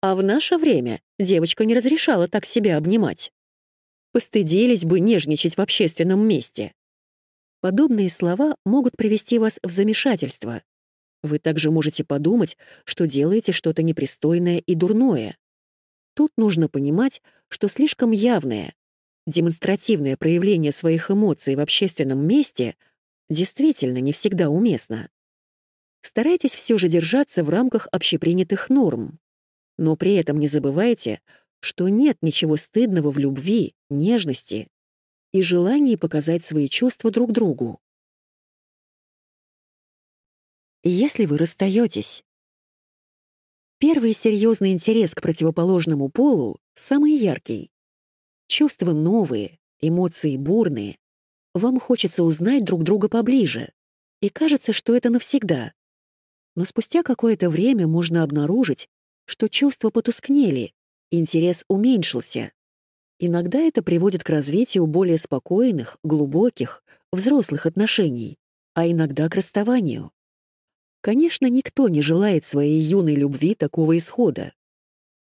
А в наше время девочка не разрешала так себя обнимать. Постыдились бы нежничать в общественном месте. Подобные слова могут привести вас в замешательство. Вы также можете подумать, что делаете что-то непристойное и дурное. Тут нужно понимать, что слишком явное, демонстративное проявление своих эмоций в общественном месте действительно не всегда уместно. Старайтесь все же держаться в рамках общепринятых норм. Но при этом не забывайте, что нет ничего стыдного в любви, нежности и желании показать свои чувства друг другу. Если вы расстаетесь, Первый серьезный интерес к противоположному полу самый яркий. Чувства новые, эмоции бурные. Вам хочется узнать друг друга поближе, и кажется, что это навсегда. Но спустя какое-то время можно обнаружить, что чувства потускнели, интерес уменьшился. Иногда это приводит к развитию более спокойных, глубоких, взрослых отношений, а иногда к расставанию. Конечно, никто не желает своей юной любви такого исхода.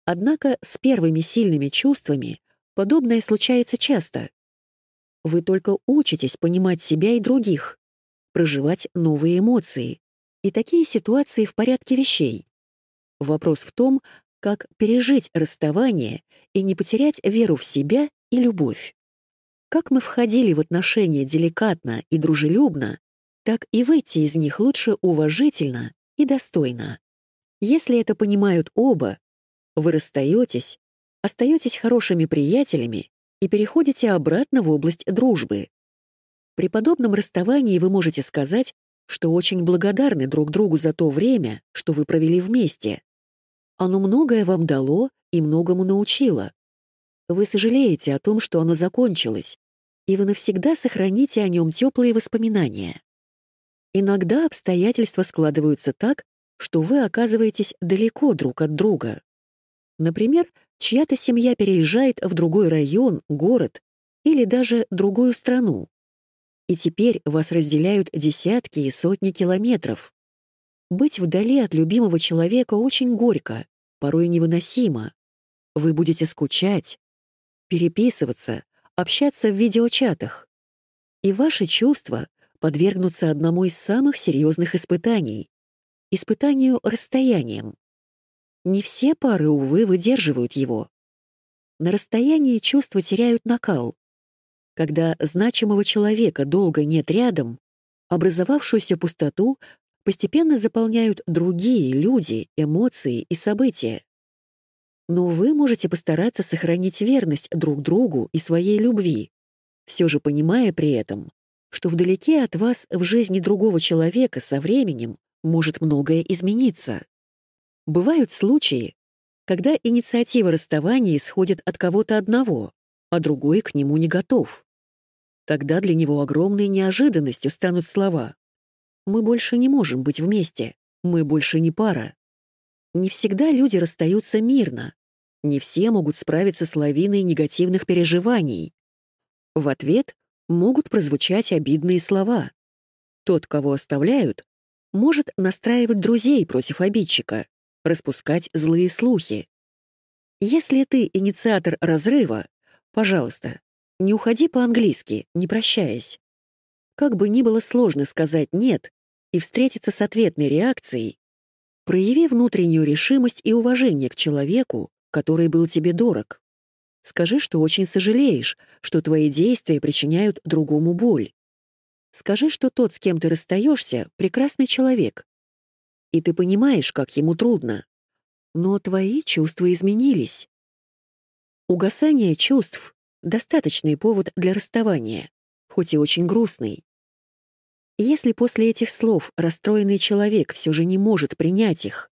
Однако с первыми сильными чувствами подобное случается часто. Вы только учитесь понимать себя и других, проживать новые эмоции. И такие ситуации в порядке вещей. Вопрос в том, как пережить расставание и не потерять веру в себя и любовь. Как мы входили в отношения деликатно и дружелюбно, так и выйти из них лучше уважительно и достойно. Если это понимают оба, вы расстаетесь, остаетесь хорошими приятелями и переходите обратно в область дружбы. При подобном расставании вы можете сказать, что очень благодарны друг другу за то время, что вы провели вместе. Оно многое вам дало и многому научило. Вы сожалеете о том, что оно закончилось, и вы навсегда сохраните о нем теплые воспоминания. Иногда обстоятельства складываются так, что вы оказываетесь далеко друг от друга. Например, чья-то семья переезжает в другой район, город или даже другую страну. И теперь вас разделяют десятки и сотни километров. Быть вдали от любимого человека очень горько, порой невыносимо. Вы будете скучать, переписываться, общаться в видеочатах. И ваши чувства подвергнуться одному из самых серьезных испытаний — испытанию расстоянием. Не все пары, увы, выдерживают его. На расстоянии чувства теряют накал. Когда значимого человека долго нет рядом, образовавшуюся пустоту постепенно заполняют другие люди, эмоции и события. Но вы можете постараться сохранить верность друг другу и своей любви, все же понимая при этом, что вдалеке от вас в жизни другого человека со временем может многое измениться. Бывают случаи, когда инициатива расставания исходит от кого-то одного, а другой к нему не готов. Тогда для него огромной неожиданностью станут слова «Мы больше не можем быть вместе, мы больше не пара». Не всегда люди расстаются мирно, не все могут справиться с лавиной негативных переживаний. В ответ могут прозвучать обидные слова. Тот, кого оставляют, может настраивать друзей против обидчика, распускать злые слухи. Если ты инициатор разрыва, пожалуйста, не уходи по-английски, не прощаясь. как бы ни было сложно сказать «нет» и встретиться с ответной реакцией, прояви внутреннюю решимость и уважение к человеку, который был тебе дорог. Скажи, что очень сожалеешь, что твои действия причиняют другому боль. Скажи, что тот, с кем ты расстаешься, прекрасный человек. И ты понимаешь, как ему трудно. Но твои чувства изменились. Угасание чувств — достаточный повод для расставания, хоть и очень грустный. Если после этих слов расстроенный человек все же не может принять их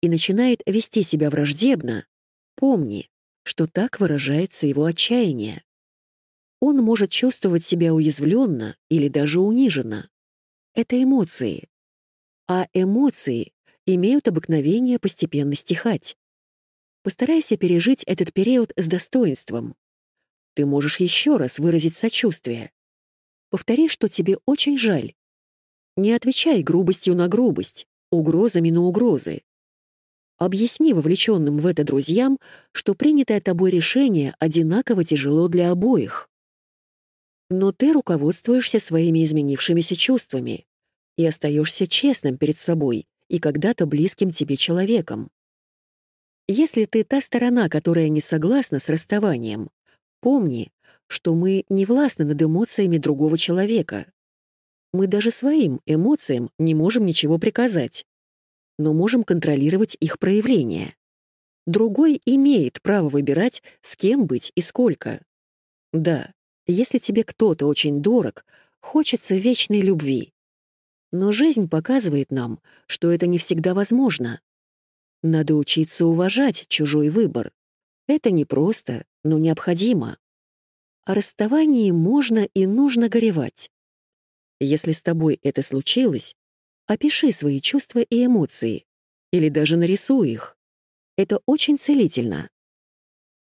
и начинает вести себя враждебно, помни, что так выражается его отчаяние. Он может чувствовать себя уязвленно или даже униженно. Это эмоции. А эмоции имеют обыкновение постепенно стихать. Постарайся пережить этот период с достоинством. Ты можешь еще раз выразить сочувствие. Повтори, что тебе очень жаль, не отвечай грубостью на грубость, угрозами на угрозы. Объясни вовлеченным в это друзьям, что принятое тобой решение одинаково тяжело для обоих. Но ты руководствуешься своими изменившимися чувствами и остаешься честным перед собой и когда-то близким тебе человеком. Если ты та сторона, которая не согласна с расставанием, помни, что мы не властны над эмоциями другого человека. Мы даже своим эмоциям не можем ничего приказать, но можем контролировать их проявление. Другой имеет право выбирать, с кем быть и сколько. Да, если тебе кто-то очень дорог, хочется вечной любви. Но жизнь показывает нам, что это не всегда возможно. Надо учиться уважать чужой выбор. Это непросто, но необходимо. О расставании можно и нужно горевать. Если с тобой это случилось, опиши свои чувства и эмоции, или даже нарисуй их. Это очень целительно.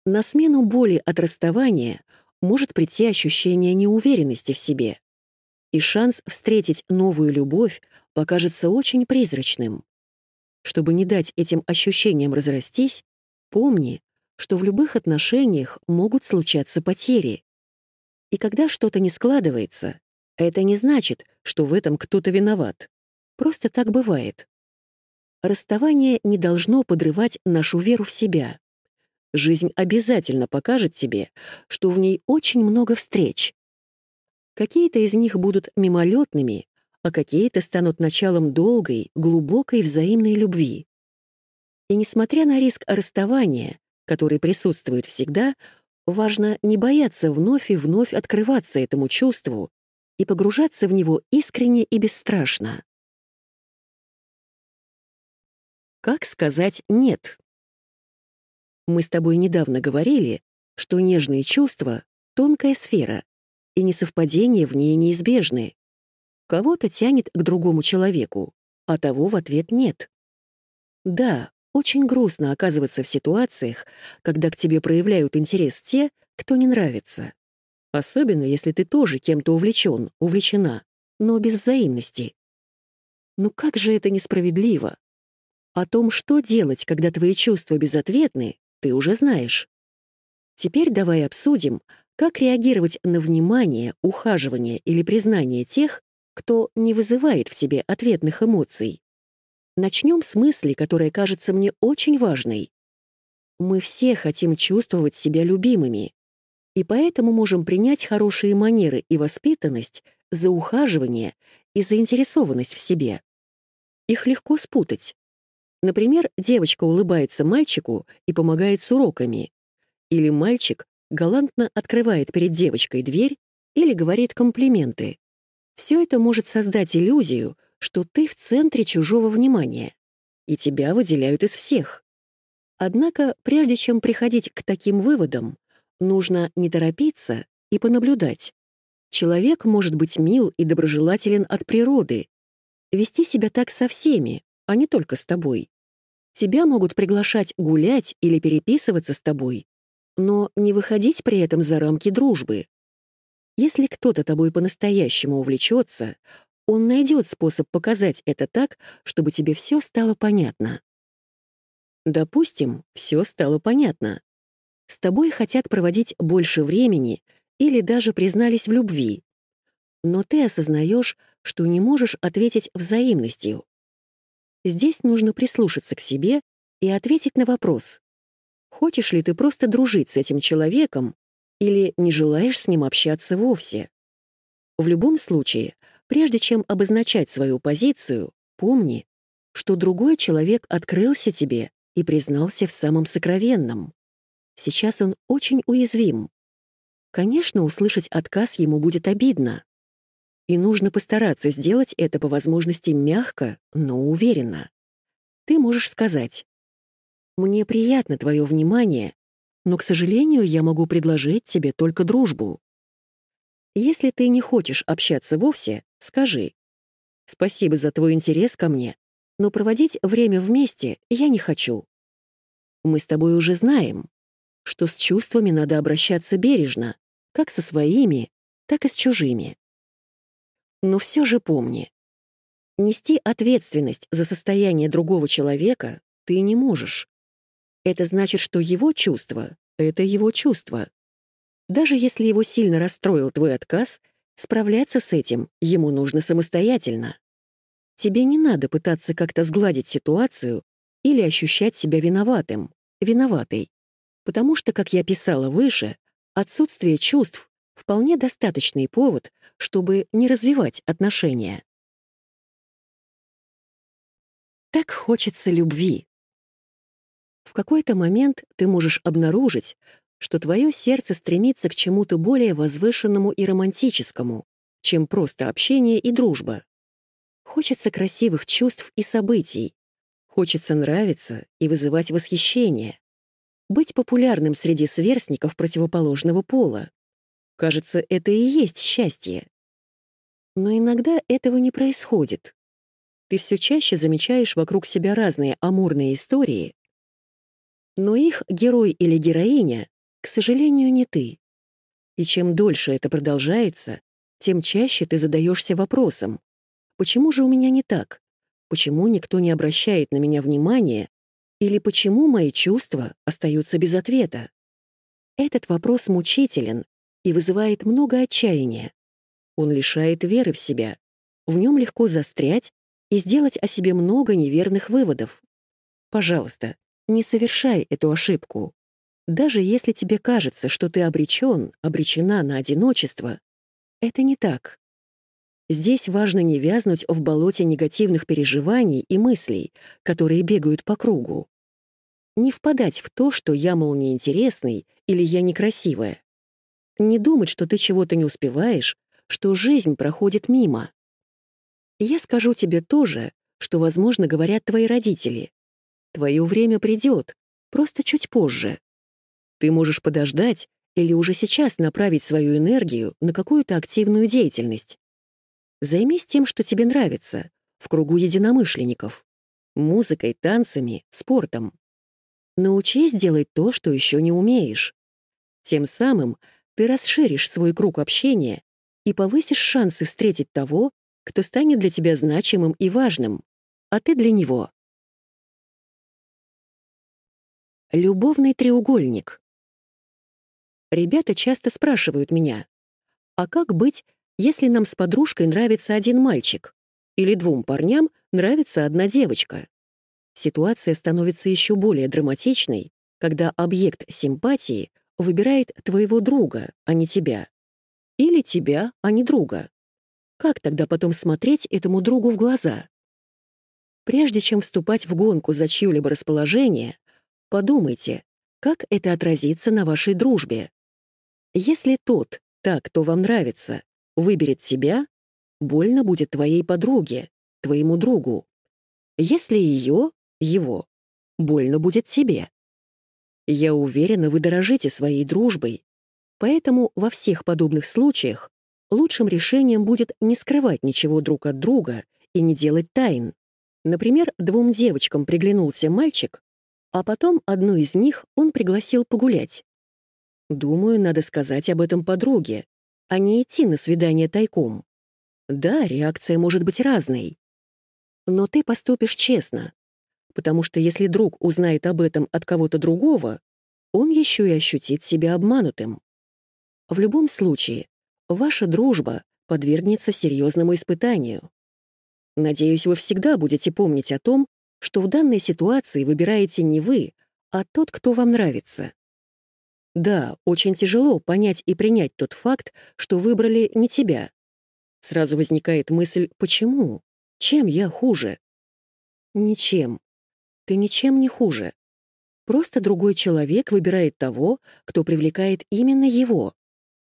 На смену боли от расставания может прийти ощущение неуверенности в себе, и шанс встретить новую любовь покажется очень призрачным. Чтобы не дать этим ощущениям разрастись, помни, что в любых отношениях могут случаться потери. И когда что-то не складывается, это не значит, что в этом кто-то виноват. Просто так бывает. Расставание не должно подрывать нашу веру в себя. Жизнь обязательно покажет тебе, что в ней очень много встреч. Какие-то из них будут мимолетными, а какие-то станут началом долгой, глубокой взаимной любви. И несмотря на риск расставания, который присутствует всегда, важно не бояться вновь и вновь открываться этому чувству и погружаться в него искренне и бесстрашно. Как сказать «нет»? Мы с тобой недавно говорили, что нежные чувства — тонкая сфера, и несовпадения в ней неизбежны. Кого-то тянет к другому человеку, а того в ответ нет. Да, очень грустно оказываться в ситуациях, когда к тебе проявляют интерес те, кто не нравится. Особенно, если ты тоже кем-то увлечен, увлечена, но без взаимности. Ну как же это несправедливо? О том, что делать, когда твои чувства безответны, ты уже знаешь. Теперь давай обсудим, как реагировать на внимание, ухаживание или признание тех, кто не вызывает в себе ответных эмоций. Начнем с мысли, которая кажется мне очень важной. Мы все хотим чувствовать себя любимыми, и поэтому можем принять хорошие манеры и воспитанность за ухаживание и заинтересованность в себе. Их легко спутать. Например, девочка улыбается мальчику и помогает с уроками. Или мальчик галантно открывает перед девочкой дверь или говорит комплименты. Все это может создать иллюзию, что ты в центре чужого внимания, и тебя выделяют из всех. Однако, прежде чем приходить к таким выводам, Нужно не торопиться и понаблюдать. Человек может быть мил и доброжелателен от природы, вести себя так со всеми, а не только с тобой. Тебя могут приглашать гулять или переписываться с тобой, но не выходить при этом за рамки дружбы. Если кто-то тобой по-настоящему увлечется, он найдет способ показать это так, чтобы тебе все стало понятно. Допустим, все стало понятно. С тобой хотят проводить больше времени или даже признались в любви. но ты осознаешь, что не можешь ответить взаимностью. Здесь нужно прислушаться к себе и ответить на вопрос, хочешь ли ты просто дружить с этим человеком или не желаешь с ним общаться вовсе. В любом случае, прежде чем обозначать свою позицию, помни, что другой человек открылся тебе и признался в самом сокровенном. Сейчас он очень уязвим. Конечно, услышать отказ ему будет обидно. И нужно постараться сделать это по возможности мягко, но уверенно. Ты можешь сказать, «Мне приятно твое внимание, но, к сожалению, я могу предложить тебе только дружбу. Если ты не хочешь общаться вовсе, скажи, «Спасибо за твой интерес ко мне, но проводить время вместе я не хочу. Мы с тобой уже знаем, что с чувствами надо обращаться бережно, как со своими, так и с чужими. Но все же помни, нести ответственность за состояние другого человека ты не можешь. Это значит, что его чувство — это его чувство. Даже если его сильно расстроил твой отказ, справляться с этим ему нужно самостоятельно. Тебе не надо пытаться как-то сгладить ситуацию или ощущать себя виноватым, виноватой. Потому что, как я писала выше, отсутствие чувств — вполне достаточный повод, чтобы не развивать отношения. Так хочется любви. В какой-то момент ты можешь обнаружить, что твое сердце стремится к чему-то более возвышенному и романтическому, чем просто общение и дружба. Хочется красивых чувств и событий. Хочется нравиться и вызывать восхищение. Быть популярным среди сверстников противоположного пола. Кажется, это и есть счастье. Но иногда этого не происходит. Ты все чаще замечаешь вокруг себя разные амурные истории, но их герой или героиня, к сожалению, не ты. И чем дольше это продолжается, тем чаще ты задаешься вопросом, Почему же у меня не так? Почему никто не обращает на меня внимания? Или почему мои чувства остаются без ответа? Этот вопрос мучителен и вызывает много отчаяния. Он лишает веры в себя. В нем легко застрять и сделать о себе много неверных выводов. Пожалуйста, не совершай эту ошибку. Даже если тебе кажется, что ты обречен, обречена на одиночество, это не так. Здесь важно не вязнуть в болоте негативных переживаний и мыслей, которые бегают по кругу. Не впадать в то, что я, мол, неинтересный или я некрасивая. Не думать, что ты чего-то не успеваешь, что жизнь проходит мимо. Я скажу тебе тоже, что, возможно, говорят твои родители. Твое время придет, просто чуть позже. Ты можешь подождать или уже сейчас направить свою энергию на какую-то активную деятельность. Займись тем, что тебе нравится, в кругу единомышленников. Музыкой, танцами, спортом. Научись делать то, что еще не умеешь. Тем самым ты расширишь свой круг общения и повысишь шансы встретить того, кто станет для тебя значимым и важным, а ты для него. Любовный треугольник. Ребята часто спрашивают меня, а как быть, если нам с подружкой нравится один мальчик или двум парням нравится одна девочка. Ситуация становится еще более драматичной, когда объект симпатии выбирает твоего друга, а не тебя. Или тебя, а не друга. Как тогда потом смотреть этому другу в глаза? Прежде чем вступать в гонку за чье-либо расположение, подумайте, как это отразится на вашей дружбе. Если тот, так, кто вам нравится, выберет тебя, больно будет твоей подруге, твоему другу. Если ее, его, больно будет тебе. Я уверена, вы дорожите своей дружбой, поэтому во всех подобных случаях лучшим решением будет не скрывать ничего друг от друга и не делать тайн. Например, двум девочкам приглянулся мальчик, а потом одну из них он пригласил погулять. Думаю, надо сказать об этом подруге, а не идти на свидание тайком. Да, реакция может быть разной. Но ты поступишь честно, потому что если друг узнает об этом от кого-то другого, он еще и ощутит себя обманутым. В любом случае, ваша дружба подвергнется серьезному испытанию. Надеюсь, вы всегда будете помнить о том, что в данной ситуации выбираете не вы, а тот, кто вам нравится. Да, очень тяжело понять и принять тот факт, что выбрали не тебя. Сразу возникает мысль «почему? Чем я хуже?» Ничем. Ты ничем не хуже. Просто другой человек выбирает того, кто привлекает именно его,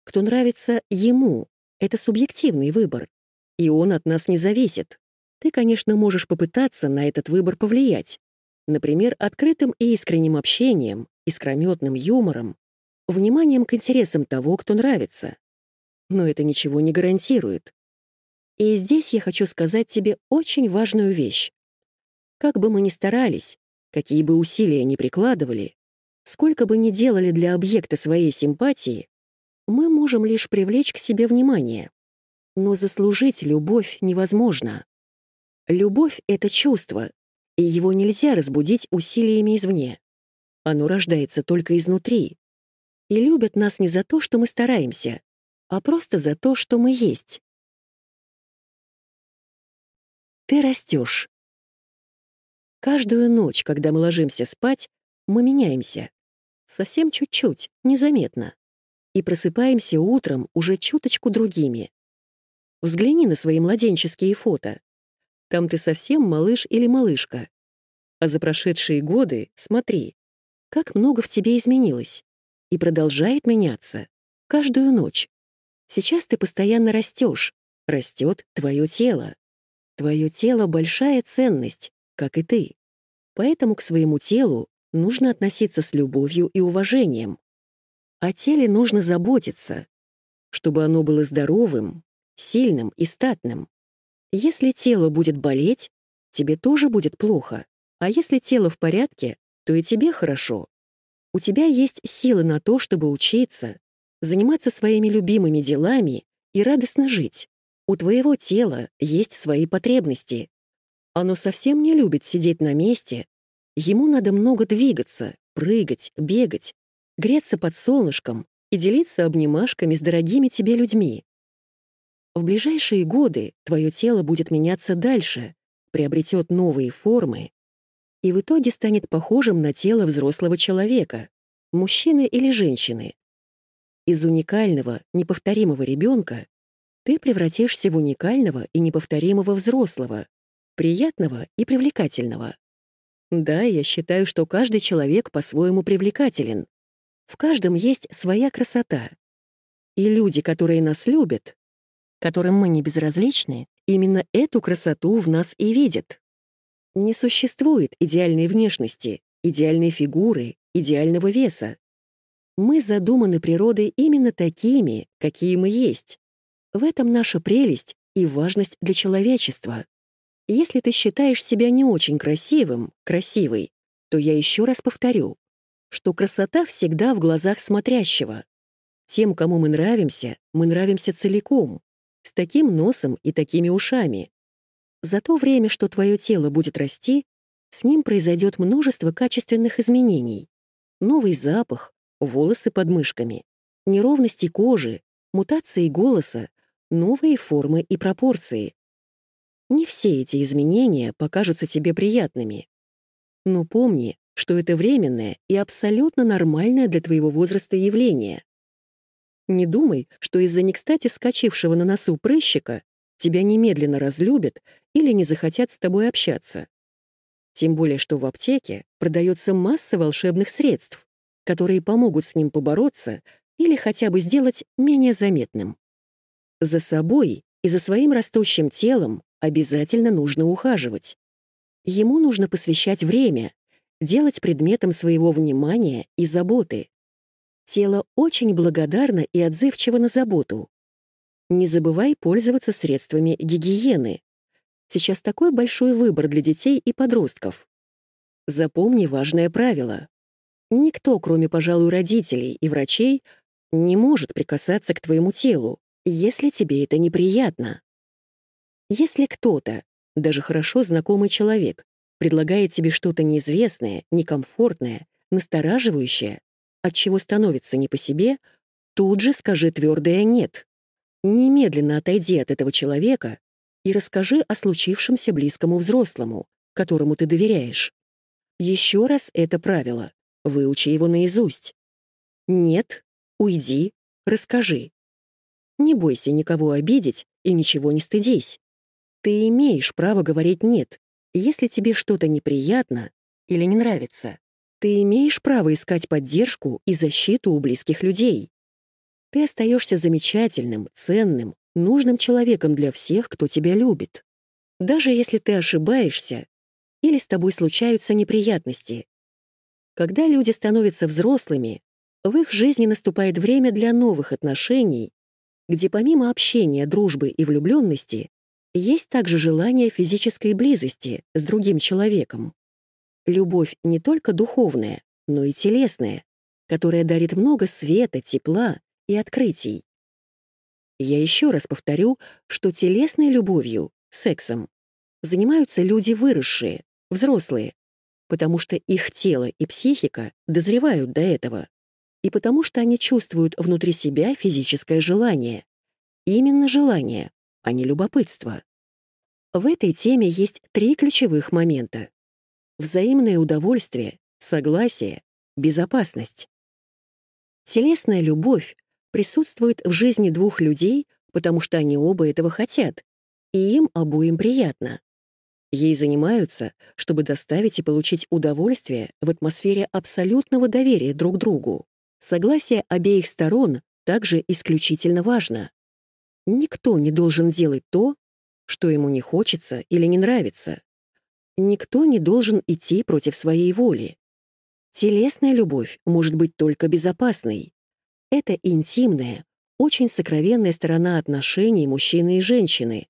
кто нравится ему. Это субъективный выбор, и он от нас не зависит. Ты, конечно, можешь попытаться на этот выбор повлиять. Например, открытым и искренним общением, искрометным юмором, вниманием к интересам того, кто нравится. Но это ничего не гарантирует. И здесь я хочу сказать тебе очень важную вещь. Как бы мы ни старались, какие бы усилия ни прикладывали, сколько бы ни делали для объекта своей симпатии, мы можем лишь привлечь к себе внимание. Но заслужить любовь невозможно. Любовь — это чувство, и его нельзя разбудить усилиями извне. Оно рождается только изнутри. И любят нас не за то, что мы стараемся, а просто за то, что мы есть. Ты растешь. Каждую ночь, когда мы ложимся спать, мы меняемся. Совсем чуть-чуть, незаметно. И просыпаемся утром уже чуточку другими. Взгляни на свои младенческие фото. Там ты совсем малыш или малышка. А за прошедшие годы смотри, как много в тебе изменилось. И продолжает меняться. Каждую ночь. Сейчас ты постоянно растешь. Растет твое тело. Твое тело — большая ценность, как и ты. Поэтому к своему телу нужно относиться с любовью и уважением. О теле нужно заботиться, чтобы оно было здоровым, сильным и статным. Если тело будет болеть, тебе тоже будет плохо. А если тело в порядке, то и тебе хорошо. У тебя есть силы на то, чтобы учиться, заниматься своими любимыми делами и радостно жить. У твоего тела есть свои потребности. Оно совсем не любит сидеть на месте. Ему надо много двигаться, прыгать, бегать, греться под солнышком и делиться обнимашками с дорогими тебе людьми. В ближайшие годы твое тело будет меняться дальше, приобретет новые формы и в итоге станет похожим на тело взрослого человека, мужчины или женщины. Из уникального, неповторимого ребенка ты превратишься в уникального и неповторимого взрослого, приятного и привлекательного. Да, я считаю, что каждый человек по-своему привлекателен. В каждом есть своя красота. И люди, которые нас любят, которым мы не безразличны, именно эту красоту в нас и видят. Не существует идеальной внешности, идеальной фигуры, идеального веса. Мы задуманы природой именно такими, какие мы есть. В этом наша прелесть и важность для человечества. Если ты считаешь себя не очень красивым, красивой, то я еще раз повторю, что красота всегда в глазах смотрящего. Тем, кому мы нравимся, мы нравимся целиком, с таким носом и такими ушами. За то время, что твое тело будет расти, с ним произойдет множество качественных изменений. Новый запах, волосы под мышками, неровности кожи, мутации голоса, новые формы и пропорции. Не все эти изменения покажутся тебе приятными. Но помни, что это временное и абсолютно нормальное для твоего возраста явление. Не думай, что из-за некстати вскочившего на носу прыщика тебя немедленно разлюбят или не захотят с тобой общаться. Тем более, что в аптеке продается масса волшебных средств, которые помогут с ним побороться или хотя бы сделать менее заметным. За собой и за своим растущим телом обязательно нужно ухаживать. Ему нужно посвящать время, делать предметом своего внимания и заботы. Тело очень благодарно и отзывчиво на заботу. Не забывай пользоваться средствами гигиены. Сейчас такой большой выбор для детей и подростков. Запомни важное правило. Никто, кроме, пожалуй, родителей и врачей, не может прикасаться к твоему телу, если тебе это неприятно. Если кто-то, даже хорошо знакомый человек, предлагает тебе что-то неизвестное, некомфортное, настораживающее, от чего становится не по себе, тут же скажи твердое «нет». Немедленно отойди от этого человека и расскажи о случившемся близкому взрослому, которому ты доверяешь. Еще раз это правило. Выучи его наизусть. Нет, уйди, расскажи. Не бойся никого обидеть и ничего не стыдись. Ты имеешь право говорить «нет», если тебе что-то неприятно или не нравится. Ты имеешь право искать поддержку и защиту у близких людей. Ты остаешься замечательным, ценным, нужным человеком для всех, кто тебя любит. Даже если ты ошибаешься или с тобой случаются неприятности. Когда люди становятся взрослыми, в их жизни наступает время для новых отношений, где помимо общения, дружбы и влюбленности есть также желание физической близости с другим человеком. Любовь не только духовная, но и телесная, которая дарит много света, тепла и открытий. Я еще раз повторю, что телесной любовью, сексом, занимаются люди выросшие, взрослые, потому что их тело и психика дозревают до этого, и потому что они чувствуют внутри себя физическое желание. Именно желание, а не любопытство. В этой теме есть три ключевых момента взаимное удовольствие, согласие, безопасность. Телесная любовь присутствует в жизни двух людей, потому что они оба этого хотят, и им обоим приятно. Ей занимаются, чтобы доставить и получить удовольствие в атмосфере абсолютного доверия друг другу. Согласие обеих сторон также исключительно важно. Никто не должен делать то, что ему не хочется или не нравится. Никто не должен идти против своей воли. Телесная любовь может быть только безопасной. Это интимная, очень сокровенная сторона отношений мужчины и женщины.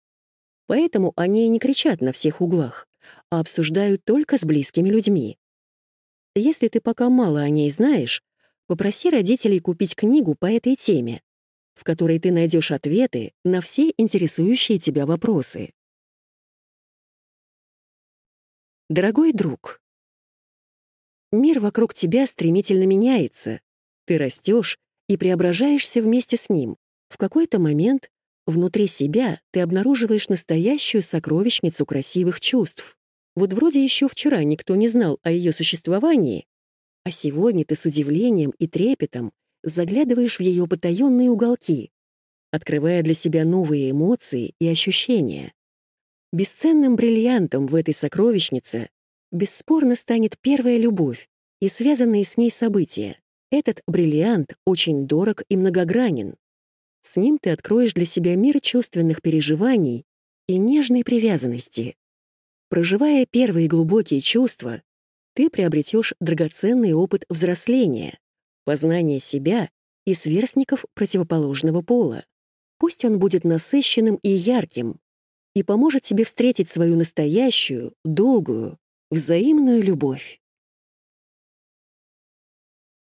Поэтому они не кричат на всех углах, а обсуждают только с близкими людьми. Если ты пока мало о ней знаешь, попроси родителей купить книгу по этой теме, в которой ты найдешь ответы на все интересующие тебя вопросы. Дорогой друг, мир вокруг тебя стремительно меняется. Ты растешь и преображаешься вместе с ним. В какой-то момент внутри себя ты обнаруживаешь настоящую сокровищницу красивых чувств. Вот вроде еще вчера никто не знал о ее существовании, а сегодня ты с удивлением и трепетом заглядываешь в ее потаенные уголки, открывая для себя новые эмоции и ощущения. Бесценным бриллиантом в этой сокровищнице бесспорно станет первая любовь и связанные с ней события. Этот бриллиант очень дорог и многогранен. С ним ты откроешь для себя мир чувственных переживаний и нежной привязанности. Проживая первые глубокие чувства, ты приобретешь драгоценный опыт взросления, познания себя и сверстников противоположного пола. Пусть он будет насыщенным и ярким, и поможет тебе встретить свою настоящую, долгую, взаимную любовь.